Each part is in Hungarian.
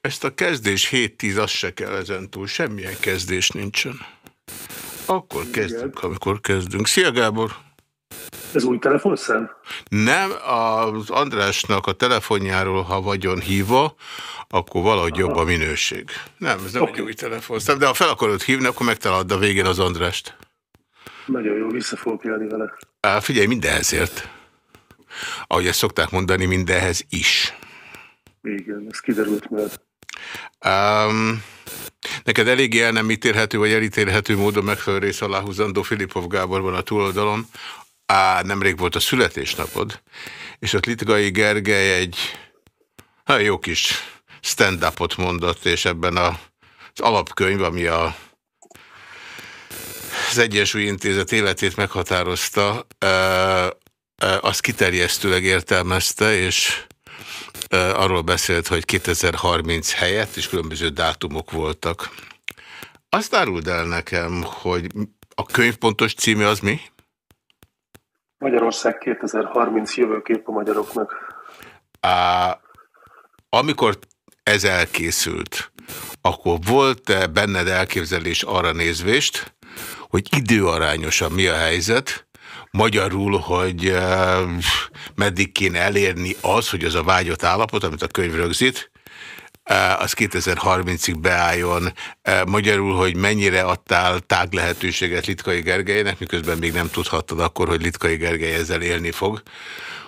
Ezt a kezdés 7-10, az se kell ezentúl, semmilyen kezdés nincsen. Akkor kezdünk, amikor kezdünk. Szia Gábor! Ez új telefonszám? Nem, az Andrásnak a telefonjáról, ha vagyon hívva, akkor valahogy Aha. jobb a minőség. Nem, ez nem okay. egy új telefonszám, de ha fel akarod hívni, akkor megtalálod a végén az Andrást. Nagyon jó, vissza fogok élni vele. Á, figyelj, mindenhez ért. Ahogy ezt szokták mondani, mindenhez is. Igen, ez kiderült mert. Um, neked eléggé el nem ítélhető, vagy elítélhető módon megfelelő rész aláhúzandó Filipov Gábor van a túloldalom. Á, nemrég volt a születésnapod, és ott Litgai Gergely egy hát jó kis stand-upot mondott, és ebben a, az alapkönyv, ami a, az Egyensúly Intézet életét meghatározta, azt kiterjesztőleg értelmezte, és arról beszélt, hogy 2030 helyett, és különböző dátumok voltak. Azt áruld el nekem, hogy a könyv pontos címe az mi? Magyarország 2030 jövőkép a magyaroknak. Á, amikor ez elkészült, akkor volt-e benned elképzelés arra nézvést, hogy időarányosan mi a helyzet, Magyarul, hogy uh, meddig kéne elérni az, hogy az a vágyott állapot, amit a könyv rögzít, uh, az 2030-ig beálljon. Uh, magyarul, hogy mennyire adtál tág lehetőséget Litkai Gergelynek, miközben még nem tudhattad akkor, hogy Litkai Gergely ezzel élni fog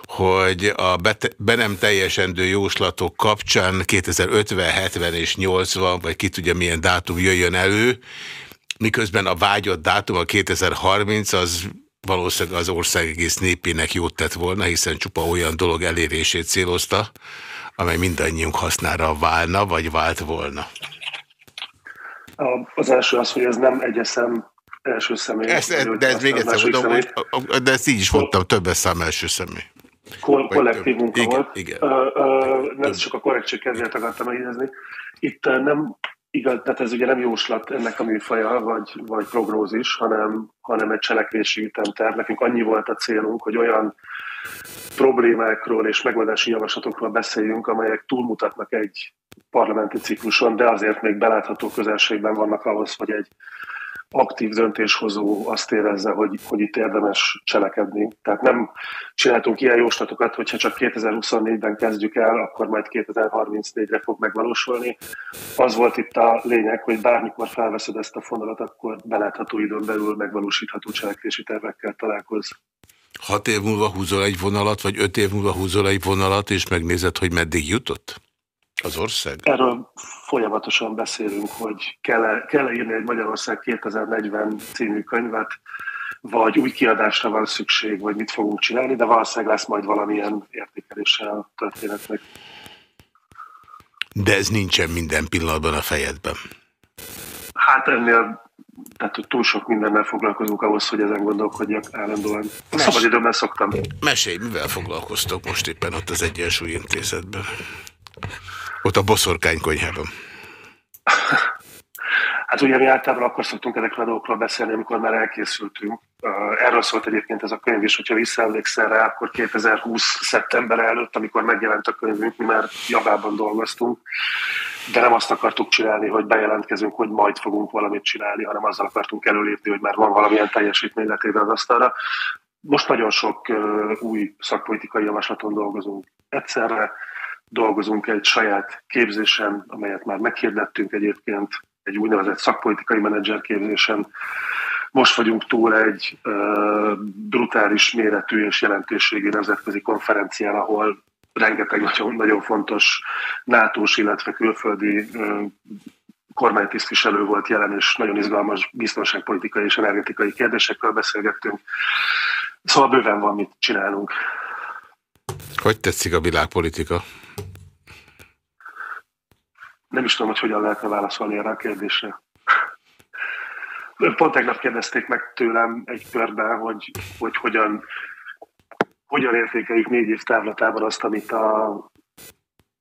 hogy a be nem teljesendő jóslatok kapcsán 2050, 70 és 80, vagy ki tudja milyen dátum jöjjön elő, miközben a vágyott dátum a 2030 az valószínűleg az ország egész népének jót tett volna, hiszen csupa olyan dolog elérését célozta, amely mindannyiunk hasznára válna, vagy vált volna. Az első az, hogy ez nem egyeszem első személy. Ezt, de ez még egyszer mondom, hogy, de ezt így is mondtam, többes szám első személy. Ko kollektív munka igen, volt. Igen. Uh, uh, nem csak a korrektség kedvéért akartam megjegyezni. Itt nem igaz, tehát ez ugye nem jóslat ennek a műfaja, vagy, vagy prognózis, hanem, hanem egy cselekvési ütemterv. Nekünk annyi volt a célunk, hogy olyan problémákról és megoldási javaslatokról beszéljünk, amelyek túlmutatnak egy parlamenti cikluson, de azért még belátható közelségben vannak ahhoz, hogy egy aktív döntéshozó azt érezze, hogy, hogy itt érdemes cselekedni. Tehát nem csináltunk ilyen jóslatokat, hogyha csak 2024-ben kezdjük el, akkor majd 2034-re fog megvalósulni. Az volt itt a lényeg, hogy bármikor felveszed ezt a fonalat, akkor belátható időn belül megvalósítható cselekvési tervekkel találkoz. Hat év múlva húzol egy vonalat, vagy öt év múlva húzol egy vonalat, és megnézed, hogy meddig jutott? Az ország? Erről folyamatosan beszélünk, hogy kell-e kell -e írni egy Magyarország 2040 című könyvet, vagy új kiadásra van szükség, vagy mit fogunk csinálni, de valószínűleg lesz majd valamilyen értékelése a történetnek. De ez nincsen minden pillanatban a fejedben. Hát ennél tehát hogy túl sok mindennel foglalkozunk ahhoz, hogy ezen gondolkodjak állandóan. A szabad időben szoktam. Mesélj, mivel foglalkoztok most éppen ott az Egyensúly Intézetben? Ott a boszorkány konyhában. Hát ugye mi általában akkor szoktunk ezekről a dolgokról beszélni, amikor már elkészültünk. Erről szólt egyébként ez a könyv is, hogyha visszaemlékszel rá, akkor 2020. szeptember előtt, amikor megjelent a könyvünk, mi már javában dolgoztunk, de nem azt akartuk csinálni, hogy bejelentkezünk, hogy majd fogunk valamit csinálni, hanem azzal akartunk előlépni, hogy már van valamilyen teljesítmény letéve az asztalra. Most nagyon sok új szakpolitikai javaslaton dolgozunk egyszerre, dolgozunk egy saját képzésen, amelyet már meghirdettünk egyébként, egy úgynevezett szakpolitikai menedzser képzésen. Most vagyunk túl egy uh, brutális méretű és jelentőségi nemzetközi konferencián, ahol rengeteg nagyon, nagyon fontos nato illetve külföldi uh, kormánytisztviselő volt jelen, és nagyon izgalmas biztonságpolitikai és energetikai kérdésekről beszélgettünk. Szóval bőven van mit csinálnunk. Hogy tetszik a világpolitika? Nem is tudom, hogy hogyan lehetne válaszolni erre a kérdésre. Pont tegnap kérdezték meg tőlem egy körben, hogy, hogy hogyan, hogyan értékeljük négy év távlatában azt, amit a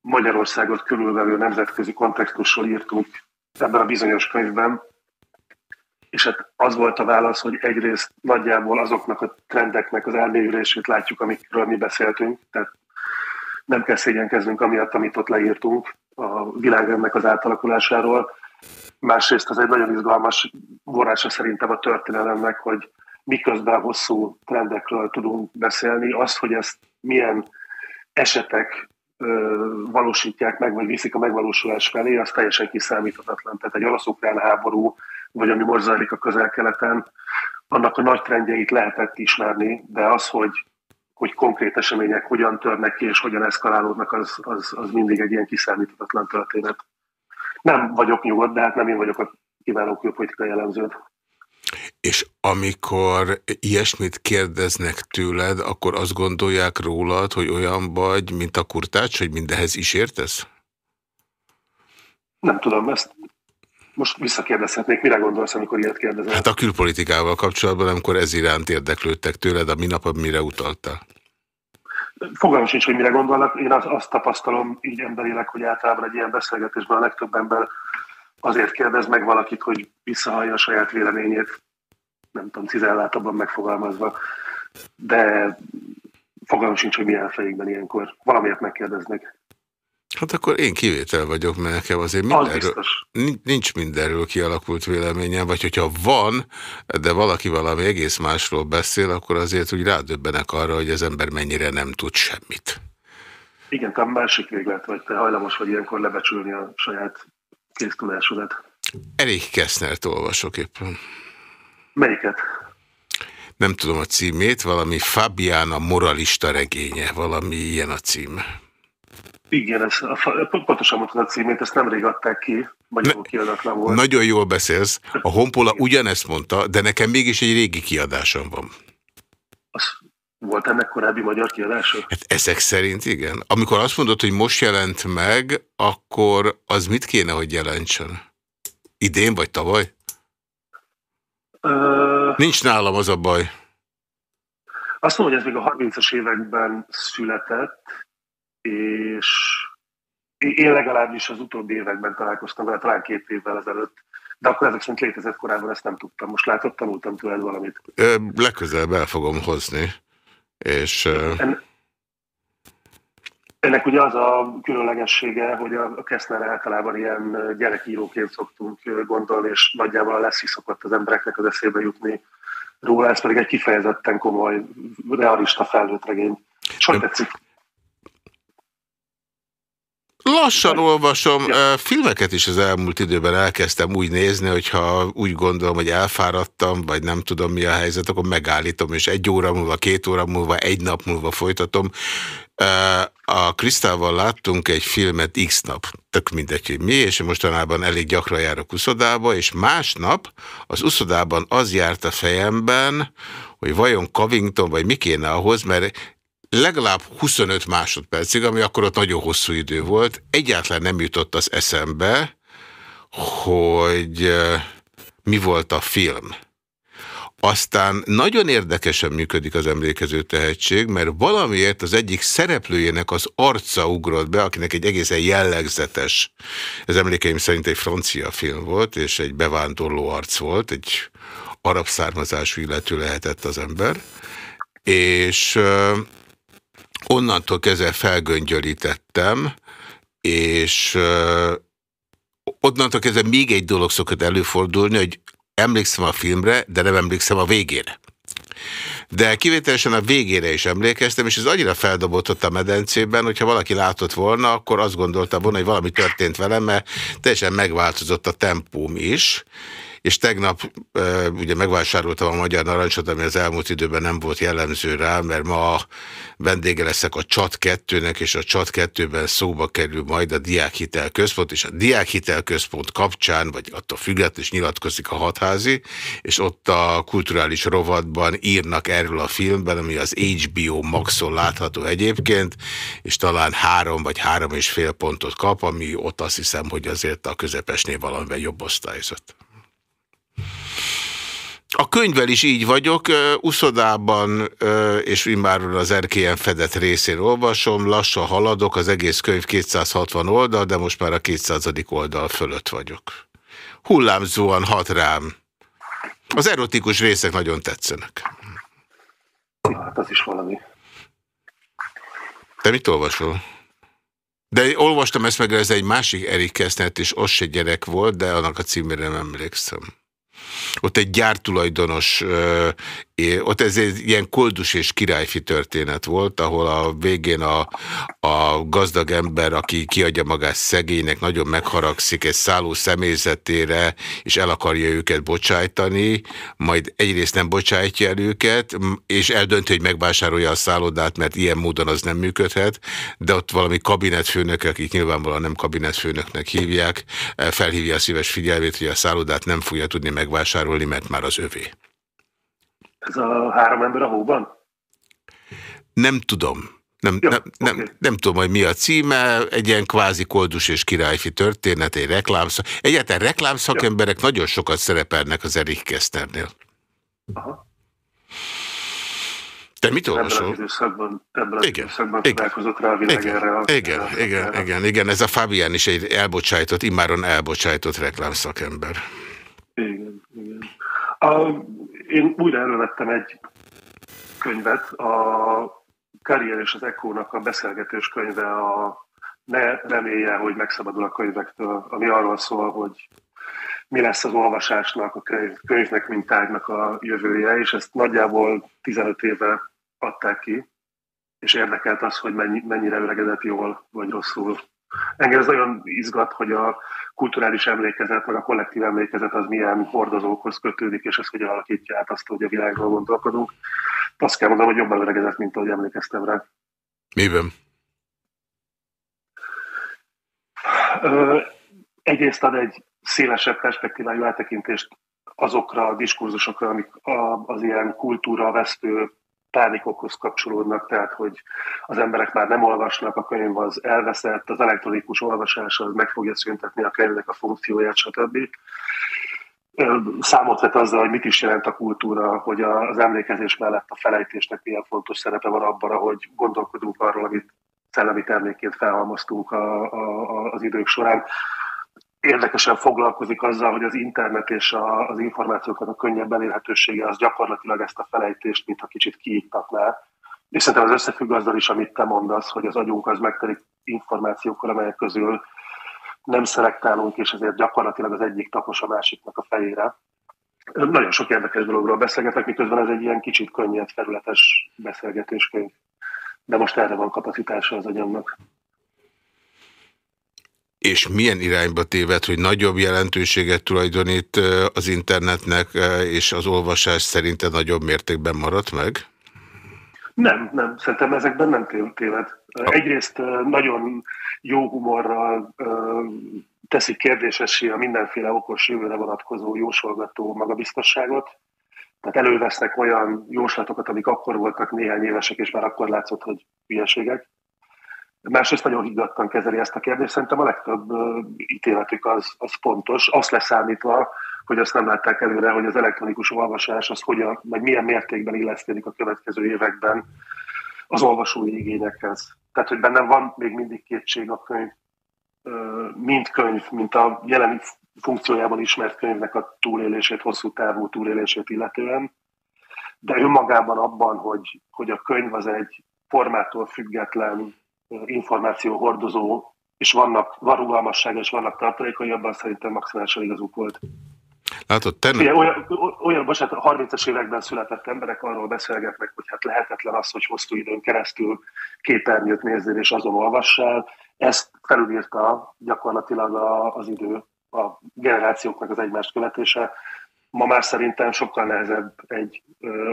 Magyarországot körülvelő nemzetközi kontextusról írtunk ebben a bizonyos könyvben. És hát az volt a válasz, hogy egyrészt nagyjából azoknak a trendeknek az elmélyülését látjuk, amikről mi beszéltünk, tehát nem kell szégyenkeznünk amiatt, amit ott leírtunk a világ ennek az átalakulásáról. Másrészt az egy nagyon izgalmas vonása szerintem a történelemnek, hogy miközben hosszú trendekről tudunk beszélni, az, hogy ezt milyen esetek valósítják meg, vagy viszik a megvalósulás felé, az teljesen kiszámíthatatlan. Tehát egy orosz-ukrán háború, vagy ami most zajlik a közel-keleten, annak a nagy trendjeit lehetett ismerni, de az, hogy, hogy konkrét események hogyan törnek ki és hogyan eszkalálódnak, az, az, az mindig egy ilyen kiszámíthatatlan történet. Nem vagyok nyugodt, de hát nem én vagyok a kiváló külpolitikai jellemződ. És amikor ilyesmit kérdeznek tőled, akkor azt gondolják rólad, hogy olyan vagy, mint a kurtács, hogy mindehez is értesz? Nem tudom, ezt most visszakérdezhetnék, mire gondolsz, amikor ilyet kérdezel? Hát a külpolitikával kapcsolatban, amikor ez iránt érdeklődtek tőled, a minap, mire utaltál? Fogalmam sincs, hogy mire gondolnak. Én azt, tapasztalom így emberileg, hogy általában egy ilyen beszélgetésben a legtöbb ember azért kérdez meg valakit, hogy visszahallja a saját véleményét, nem tudom, cizellátabban megfogalmazva, de fogalmam sincs, hogy milyen fejékben ilyenkor. Valamiért megkérdeznek. Hát akkor én kivétel vagyok, mert nekem azért mindenről, nincs mindenről kialakult véleményem, vagy hogyha van, de valaki valami egész másról beszél, akkor azért úgy rádöbbenek arra, hogy az ember mennyire nem tud semmit. Igen, te másik véglet vagy, te hajlamos vagy ilyenkor lebecsülni a saját kéztudásodat. Erik Kessnert olvasok éppen. Melyiket? Nem tudom a címét, valami Fabiana moralista regénye, valami ilyen a cím. Igen, ez, a, pontosan mondtad a címét, ezt nemrég adták ki, magyarul ne, kiadatlan volt. Nagyon jól beszélsz. A Honpola ugyanezt mondta, de nekem mégis egy régi kiadásom van. Az volt ennek korábbi magyar kiadása? Hát ezek szerint igen. Amikor azt mondod, hogy most jelent meg, akkor az mit kéne, hogy jelentsen? Idén vagy tavaly? Uh, Nincs nálam az a baj. Azt mondom, hogy ez még a 30-as években született, és én legalábbis az utóbbi években találkoztam vele, talán két évvel ezelőtt, de akkor ezek szerint létezett korábban, ezt nem tudtam. Most látod, tanultam tőled valamit. Legközelebb el fogom hozni. És, en, ennek ugye az a különlegessége, hogy a Kessler általában ilyen gyerekíróként szoktunk gondolni, és nagyjából a lesz szokott az embereknek az eszébe jutni róla, ez pedig egy kifejezetten komoly, realista felnőtt regény. Hogy tetszik? Lassan olvasom. Ja. Filmeket is az elmúlt időben elkezdtem úgy nézni, hogyha úgy gondolom, hogy elfáradtam, vagy nem tudom mi a helyzet, akkor megállítom, és egy óra múlva, két óra múlva, egy nap múlva folytatom. A Krisztával láttunk egy filmet X nap, tök mindegy, hogy mi, és mostanában elég gyakran járok uszodába, és másnap az uszodában az járt a fejemben, hogy vajon Covington, vagy mi kéne ahhoz, mert legalább 25 másodpercig, ami akkor ott nagyon hosszú idő volt, egyáltalán nem jutott az eszembe, hogy mi volt a film. Aztán nagyon érdekesen működik az emlékező tehetség, mert valamiért az egyik szereplőjének az arca ugrott be, akinek egy egészen jellegzetes, ez emlékeim szerint egy francia film volt, és egy bevándorló arc volt, egy arab származású illető lehetett az ember, és onnantól kezdve felgöngyölítettem, és uh, onnantól kezdve még egy dolog szokott előfordulni, hogy emlékszem a filmre, de nem emlékszem a végére. De kivételesen a végére is emlékeztem, és ez annyira feldobott ott a medencében, hogyha valaki látott volna, akkor azt gondolta volna, hogy valami történt velem, mert teljesen megváltozott a tempóm is, és tegnap ugye megvásároltam a Magyar Narancsot, ami az elmúlt időben nem volt jellemző rá, mert ma vendége leszek a Csat 2-nek, és a Csat 2-ben szóba kerül majd a Diákhitel Központ, és a Diákhitel Központ kapcsán, vagy attól függetlenül is nyilatkozik a hatházi, és ott a kulturális rovatban írnak erről a filmben, ami az HBO Maxon látható egyébként, és talán három vagy három és fél pontot kap, ami ott azt hiszem, hogy azért a közepesnél valamivel jobb osztályzott. A könyvvel is így vagyok, uszodában és immáron az erkélyen fedett részén olvasom, lassan haladok, az egész könyv 260 oldal, de most már a 200. oldal fölött vagyok. Hullámzóan hat rám. Az erotikus részek nagyon tetszenek. Hát az is valami. Te mit olvasol? De olvastam ezt meg, ez egy másik Erik Kesznet, és az se gyerek volt, de annak a címére nem emlékszem. Ott egy gyártulajdonos, ott ez egy ilyen koldus és királyfi történet volt, ahol a végén a, a gazdag ember, aki kiadja magát szegénynek, nagyon megharagszik egy szálló személyzetére, és el akarja őket bocsájtani, majd egyrészt nem bocsájtja el őket, és eldönti, hogy megvásárolja a szállodát, mert ilyen módon az nem működhet, de ott valami kabinetfőnök, akik nyilvánvalóan nem kabinetfőnöknek hívják, felhívja a szíves figyelmét, hogy a szállodát nem fogja tudni megvásárolni, mert már az övé. Ez a három ember a hóban? Nem tudom. Nem, Jó, nem, nem, okay. nem tudom, hogy mi a címe, egy ilyen kvázi koldus és királyfi történet, egy reklámszak. Egyáltalán reklámszakemberek Jó. nagyon sokat szerepelnek az Erik Keszternél. Aha. Te mit olvasol? Ebben az időszakban, ebben az igen, időszakban igen, találkozott rá a világ igen, erre. A, igen, erre, igen, erre. igen, igen, ez a Fabián is egy elbocsájtott, immáron elbocsájtott reklámszakember. Igen, igen. A, én újra elővettem egy könyvet, a Karrier és az Echo-nak a beszélgetős könyve a Ne remélje, hogy megszabadul a könyvektől, ami arról szól, hogy mi lesz az olvasásnak, a könyv, könyvnek, mint tárgynak a jövője, és ezt nagyjából 15 éve adták ki, és érdekelt az, hogy mennyi, mennyire öregedett jól vagy rosszul. Engem ez nagyon izgat, hogy a kulturális emlékezet, meg a kollektív emlékezet az milyen hordozókhoz kötődik, és ez hogyan alakítja át azt, hogy a világról gondolkodunk. Azt kell mondanom, hogy jobban öregedett, mint ahogy emlékeztem rá. Miben? Ö, egyrészt ad egy szélesebb perspektívájú eltekintést azokra a diskurzusokra, amik az ilyen kultúra vesztő pánikokhoz kapcsolódnak, tehát hogy az emberek már nem olvasnak, a könyv az elveszett, az elektronikus olvasás az meg fogja szüntetni a könyvnek a funkcióját, stb. Számot vett azzal, hogy mit is jelent a kultúra, hogy az emlékezés mellett a felejtésnek milyen fontos szerepe van abban, hogy gondolkodunk arról, amit szellemi termékként felhalmoztunk a, a, az idők során érdekesen foglalkozik azzal, hogy az internet és a, az információknak a könnyebb elérhetősége az gyakorlatilag ezt a felejtést, mintha kicsit kiiktatná. És szerintem az összefügg azzal is, amit te mondasz, hogy az agyunk az megtelik információkkal, amelyek közül nem szelektálunk, és ezért gyakorlatilag az egyik tapos a másiknak a fejére. Nagyon sok érdekes dologról beszélgetek, miközben ez egy ilyen kicsit könnyed, felületes beszélgetéskönyv. De most erre van kapacitása az agyamnak. És milyen irányba téved, hogy nagyobb jelentőséget tulajdonít az internetnek, és az olvasás szerinted nagyobb mértékben maradt meg? Nem, nem. Szerintem ezekben nem téved. Egyrészt nagyon jó humorral teszik kérdésessé a mindenféle okos jövőre vonatkozó jósolgató magabiztosságot. Tehát elővesznek olyan jóslatokat, amik akkor voltak néhány évesek, és már akkor látszott, hogy hülyeségek. Másrészt nagyon higgadtan kezeli ezt a kérdést. Szerintem a legtöbb ítéletük az, az pontos, azt leszámítva, hogy azt nem látták előre, hogy az elektronikus olvasás az hogyan, vagy milyen mértékben illeszkedik a következő években az olvasói igényekhez. Tehát, hogy bennem van még mindig kétség a könyv, mint könyv, mint a jelen funkciójában ismert könyvnek a túlélését, hosszú távú túlélését illetően, de önmagában abban, hogy, hogy a könyv az egy formától független információ hordozó, és vannak, van rugalmassága, és vannak tartalékai, abban szerintem maximálisan igazuk volt. Látod, te nem... olyan, olyan, bocsánat, a 30-as években született emberek arról beszélgetnek, hogy hát lehetetlen az, hogy hosszú időn keresztül képernyőt nézzél és azon olvassál. Ezt felülírta gyakorlatilag az idő, a generációknak az egymást követése ma már szerintem sokkal nehezebb egy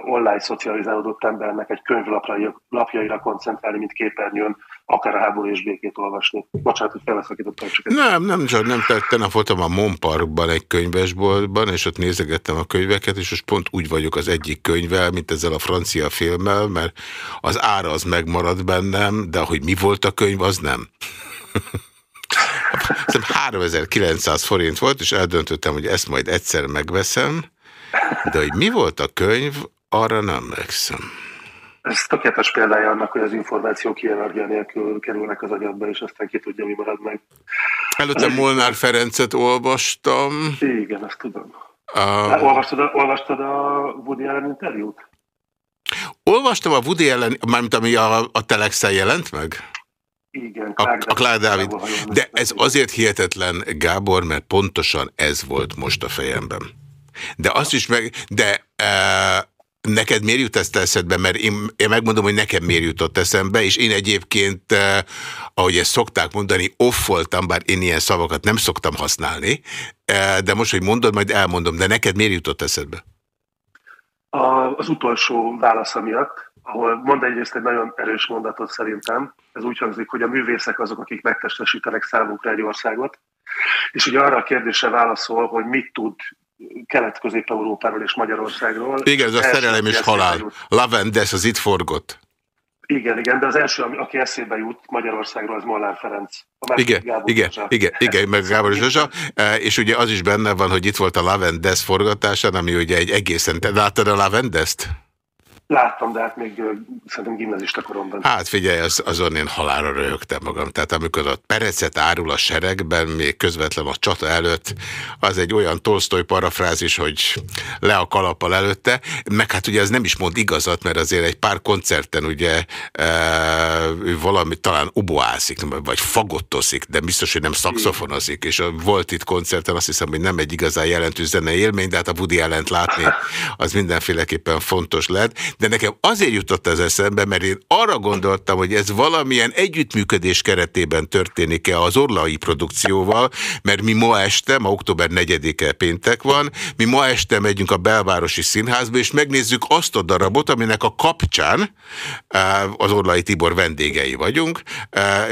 online szocializálódott embernek egy könyvlapjaira lapjaira koncentrálni, mint képernyőn, akár a háború és békét olvasni. Bocsánat, hogy felveszakítottam csak ezt. Nem, nem csak nem tettem. voltam a Monparkban egy könyvesboltban, és ott nézegettem a könyveket, és most pont úgy vagyok az egyik könyvvel, mint ezzel a francia filmmel, mert az ára az megmarad bennem, de hogy mi volt a könyv, az nem. 3900 forint volt, és eldöntöttem, hogy ezt majd egyszer megveszem, de hogy mi volt a könyv, arra nem emlékszem. Ez tökéletes példája annak, hogy az információk energia nélkül kerülnek az agyadba, és aztán ki tudja, mi marad meg. Előtte Molnár Ferencet olvastam. Igen, azt tudom. Uh, olvastad, a, olvastad a Woody Allen interjút? Olvastam a Woody Allen, mármint ami a, a Telexen jelent meg? Igen, a, a Klár Dávid. De ez azért hihetetlen, Gábor, mert pontosan ez volt most a fejemben. De azt is meg, de e, neked miért jut ezt eszedbe? Mert én, én megmondom, hogy nekem miért jutott eszembe, és én egyébként, e, ahogy ezt szokták mondani, off voltam, bár én ilyen szavakat nem szoktam használni, e, de most, hogy mondod, majd elmondom, de neked miért jutott eszedbe? A, az utolsó válasza miatt, ahol mond egyrészt egy nagyon erős mondatot szerintem, ez úgy hangzik, hogy a művészek azok, akik megtestesítenek számunkra egy országot, és ugye arra a kérdésre válaszol, hogy mit tud Kelet-Közép-Európáról és Magyarországról. Igen, ez a szerelem és halál. Lavendes, az itt forgott. Igen, igen, de az első, aki eszébe jut Magyarországról, az Molnár Ferenc. Igen, Gábor igen, igen, igen, meg Gábor Zsazsa, e, és ugye az is benne van, hogy itt volt a Lavendes forgatásán, ami ugye egy egészen... Te láttad a Lavendest? Láttam, de hát még szerintem gimnazista koromban. Hát figyelj, az, azon én halára röhögtem magam. Tehát amikor a perecet árul a seregben, még közvetlen a csata előtt, az egy olyan Tolstoy parafrázis, hogy le a kalappal előtte, meg hát ugye ez nem is mond igazat, mert azért egy pár koncerten ugye e, valami talán oboászik, vagy fagottozik, de biztos, hogy nem szakszofonozik, és volt itt koncerten, azt hiszem, hogy nem egy igazán jelentős zene élmény, de hát a Woody ellent látni, az mindenféleképpen fontos lett de nekem azért jutott ez eszembe, mert én arra gondoltam, hogy ez valamilyen együttműködés keretében történik-e az orlai produkcióval, mert mi ma este, ma október 4-e péntek van, mi ma este megyünk a belvárosi színházba, és megnézzük azt a darabot, aminek a kapcsán az Orlai Tibor vendégei vagyunk,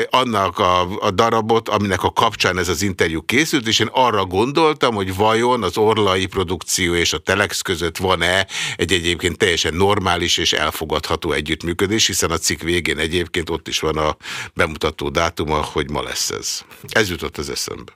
annak a, a darabot, aminek a kapcsán ez az interjú készült, és én arra gondoltam, hogy vajon az Orlai produkció és a Telex között van-e egy egyébként teljesen normális normális és elfogadható együttműködés, hiszen a cikk végén egyébként ott is van a bemutató dátuma, hogy ma lesz ez. Ez jutott az eszembe.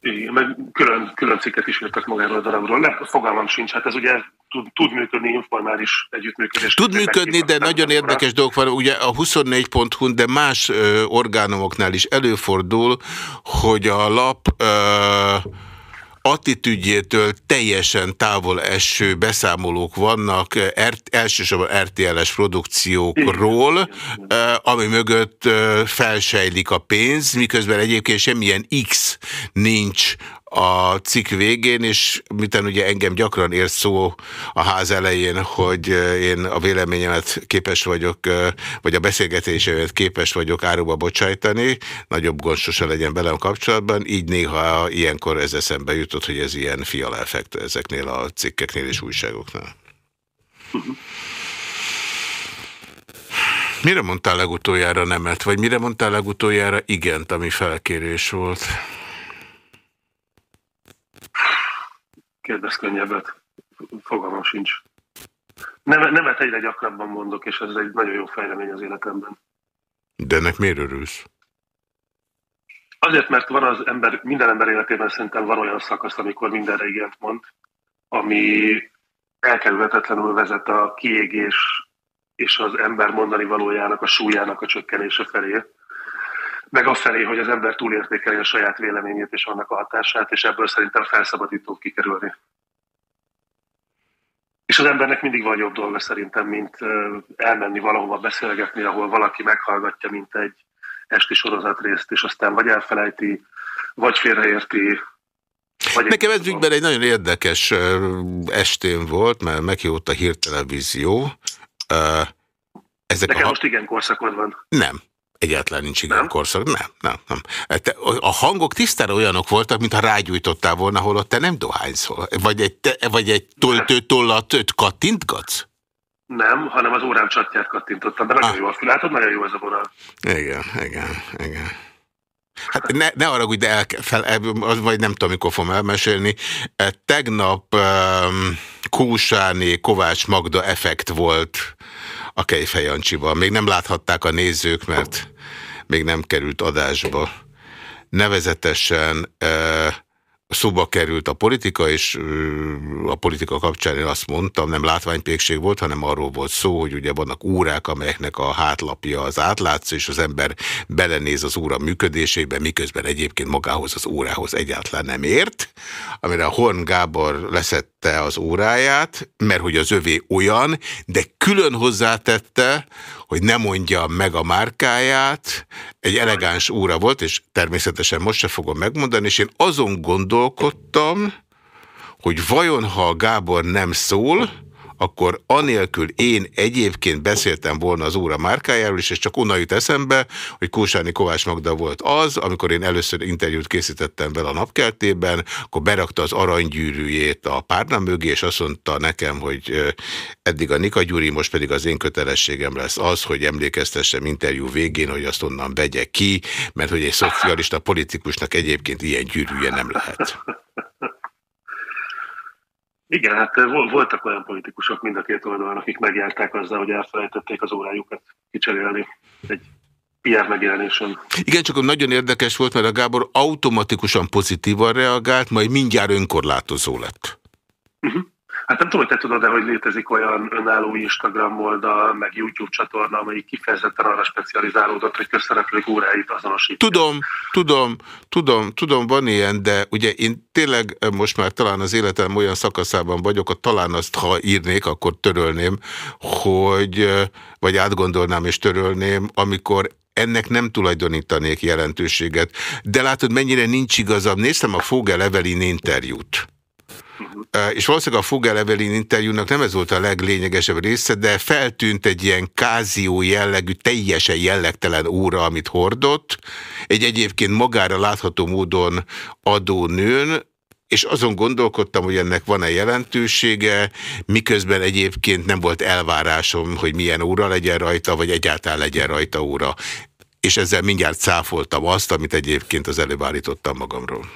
Igen, meg külön, külön cikket is írtak magáról a darabról. Ne, fogalmam sincs, hát ez ugye tud, tud működni informális együttműködés. Tud működni, de nagyon érdekes dolgok van. Ugye a 24hu de más ö, orgánumoknál is előfordul, hogy a lap... Ö, attitűdjétől teljesen távol eső beszámolók vannak er, elsősorban RTL-es produkciókról, ami mögött felsejlik a pénz, miközben egyébként semmilyen X nincs a cikk végén, és miten ugye engem gyakran ér szó a ház elején, hogy én a véleményemet képes vagyok, vagy a beszélgetésemet képes vagyok áruba bocsájtani, nagyobb gond sose legyen velem kapcsolatban, így néha ilyenkor ez eszembe jutott, hogy ez ilyen fialeffekt ezeknél a cikkeknél és újságoknál. Mire mondtál legutoljára nemet, vagy mire mondtál legutoljára igent, ami felkérés volt? Kérdez könnyebbet. Fogalmam sincs. Nevet, nevet egyre gyakrabban mondok, és ez egy nagyon jó fejlemény az életemben. De ennek miért örülsz? Azért, mert van az ember, minden ember életében szerintem van olyan szakasz, amikor mindenre igent mond, ami elkerülhetetlenül vezet a kiégés és az ember mondani valójának, a súlyának a csökkenése felé meg afelé, hogy az ember túlértékeli a saját véleményét és annak a hatását, és ebből szerintem felszabadító kikerülni. És az embernek mindig van jobb dolga szerintem, mint elmenni valahova beszélgetni, ahol valaki meghallgatja, mint egy esti sorozatrészt, és aztán vagy elfelejti, vagy félreérti, vagy Nekem ez ügyben egy nagyon érdekes estén volt, mert meghívott a hírtelevízió. Ezek Nekem a... most igen korszakod van. Nem. Egyáltalán nincs igen nem? korszak. Nem, nem, nem. Te, a hangok tisztára olyanok voltak, mintha rágyújtottál volna, holott te nem dohányszol. Vagy egy, te, vagy egy toltő tollat kattintgatsz? Nem, hanem az órám csatját kattintottam, de nagyon ah. jó a látod, nagyon jó ez a vonal. Igen, igen, igen. Hát ne, ne arra, de el, fel, az vagy nem tudom, mikor fogom elmesélni. Tegnap um, Kúsáné Kovács Magda effekt volt a Kejfej Jancsival. Még nem láthatták a nézők, mert még nem került adásba. Nevezetesen szóba került a politika, és a politika kapcsán én azt mondtam, nem látványpékség volt, hanem arról volt szó, hogy ugye vannak órák, amelyeknek a hátlapja az átlátszó, és az ember belenéz az óra működésébe, miközben egyébként magához az órához egyáltalán nem ért, amire a Horn Gábor leszett megvette az óráját, mert hogy az övé olyan, de külön hozzátette, hogy ne mondja meg a márkáját, egy elegáns óra volt, és természetesen most se fogom megmondani, és én azon gondolkodtam, hogy vajon ha Gábor nem szól, akkor anélkül én egyébként beszéltem volna az óra márkájáról is, és csak onnan jut eszembe, hogy Kósáni Kovács Magda volt az, amikor én először interjút készítettem vele a napkeltében, akkor berakta az aranygyűrűjét a párna mögé, és azt mondta nekem, hogy eddig a Nika Gyuri, most pedig az én kötelességem lesz az, hogy emlékeztessem interjú végén, hogy azt onnan vegye ki, mert hogy egy szocialista politikusnak egyébként ilyen gyűrűje nem lehet. Igen, hát voltak olyan politikusok mind a két oldalon, akik megjárták azzal, hogy elfelejtették az órájukat kicserélni egy PR megjelenésen. Igen, csak nagyon érdekes volt, mert a Gábor automatikusan pozitívan reagált, majd mindjárt önkorlátozó lett. Uh -huh. Hát nem tudom, hogy te tudod de hogy létezik olyan önálló Instagram oldal, meg YouTube csatorna, amelyik kifejezetten arra specializálódott, hogy közszereplők óráit azonosít. Tudom, tudom, tudom, tudom, van ilyen, de ugye én tényleg most már talán az életem olyan szakaszában vagyok, a talán azt, ha írnék, akkor törölném, hogy, vagy átgondolnám és törölném, amikor ennek nem tulajdonítanék jelentőséget. De látod, mennyire nincs igazam. Néztem a Fogel Evelyn interjút és valószínűleg a Fogel Evelyn interjúnak nem ez volt a leglényegesebb része, de feltűnt egy ilyen kázió jellegű, teljesen jellegtelen óra, amit hordott, egy egyébként magára látható módon adó nőn, és azon gondolkodtam, hogy ennek van-e jelentősége, miközben egyébként nem volt elvárásom, hogy milyen óra legyen rajta, vagy egyáltalán legyen rajta óra. És ezzel mindjárt cáfoltam azt, amit egyébként az előbb állítottam magamról.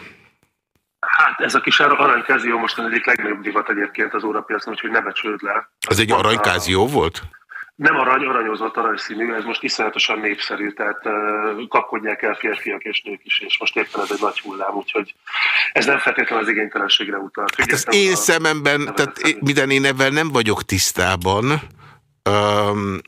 Hát ez a kis aranykázió most egyik legnagyobb divat egyébként az órapiacon, úgyhogy ne becsőd le. Ez egy aranykázió volt? Nem arany, aranyozott aranyszínű, ez most iszonyatosan népszerű, tehát uh, kapkodják el férfiak és nők is, és most éppen ez egy nagy hullám, úgyhogy ez nem feltétlenül az igénytelenségre utal. Hát az én szememben, tehát minden én ebben nem vagyok tisztában. Um,